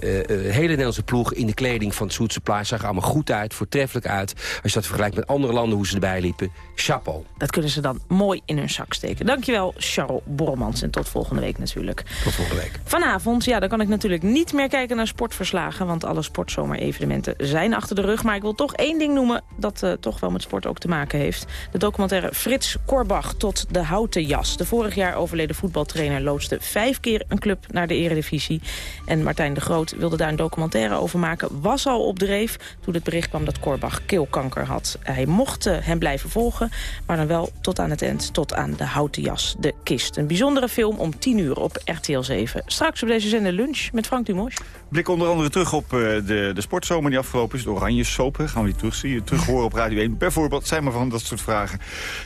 hele Nederlandse ploeg in de kleding van Soet Supply... zag er allemaal goed uit, voortreffelijk uit. Als je dat vergelijkt met andere landen, hoe ze erbij liepen. Chapeau. Dat kunnen ze dan mooi in hun zak steken. Dankjewel, Charles Borremans. En tot volgende week natuurlijk. Tot volgende week. Vanavond, ja, dan kan ik natuurlijk niet meer kijken naar sportverslagen... want alle sportzomer-evenementen zijn achter de rug. Maar ik wil toch één ding noemen dat eh, toch wel met sport ook te maken heeft. De documentaire Frits Korbach tot de houten jas. De vorig jaar overleden voetbaltrainer loodste vijf keer een club naar de eredivisie. En Martijn de Groot wilde daar een documentaire over maken. Was al op dreef toen het bericht kwam dat Korbach keelkanker had. Hij mocht eh, hem blijven volgen, maar dan wel tot aan het eind, tot aan de houten jas, de kist. Een bijzondere film om 10 uur op RTL 7. Straks op deze zender lunch met Frank Dumos. Blik onder andere terug op eh, de, de sportzomer die afgelopen is. De oranje sopen gaan we die terugzien. Terug horen op Radio 1. Bijvoorbeeld zijn maar van dat soort vragen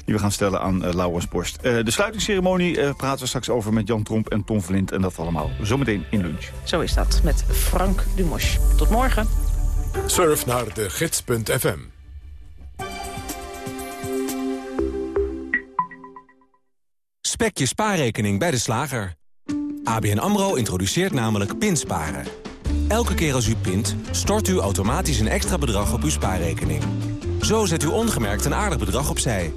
die we gaan stellen aan eh, Laurens Borst. Eh, de sluitingsceremonie eh, praten we straks over met Jan Tromp en Tom Vlint. En dat allemaal zometeen in lunch. Zo is dat met Frank Dumos. Tot morgen. Surf naar de gids.fm. Spek je spaarrekening bij de slager. ABN AMRO introduceert namelijk pinsparen. Elke keer als u pint, stort u automatisch een extra bedrag op uw spaarrekening. Zo zet u ongemerkt een aardig bedrag opzij.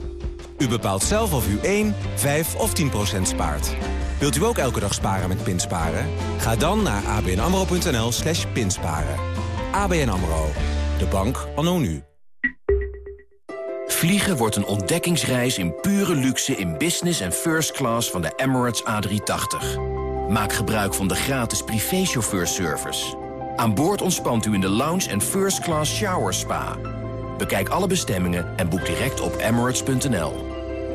U bepaalt zelf of u 1, 5 of 10 procent spaart. Wilt u ook elke dag sparen met pinsparen? Ga dan naar abnamro.nl slash pinsparen. ABN AMRO, de bank anno nu. Vliegen wordt een ontdekkingsreis in pure luxe in business en first class van de Emirates A380. Maak gebruik van de gratis privéchauffeurservice. Aan boord ontspant u in de lounge en first class shower spa. Bekijk alle bestemmingen en boek direct op emirates.nl.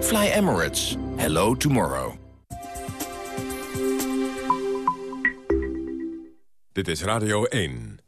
Fly Emirates. Hello tomorrow. Dit is Radio 1.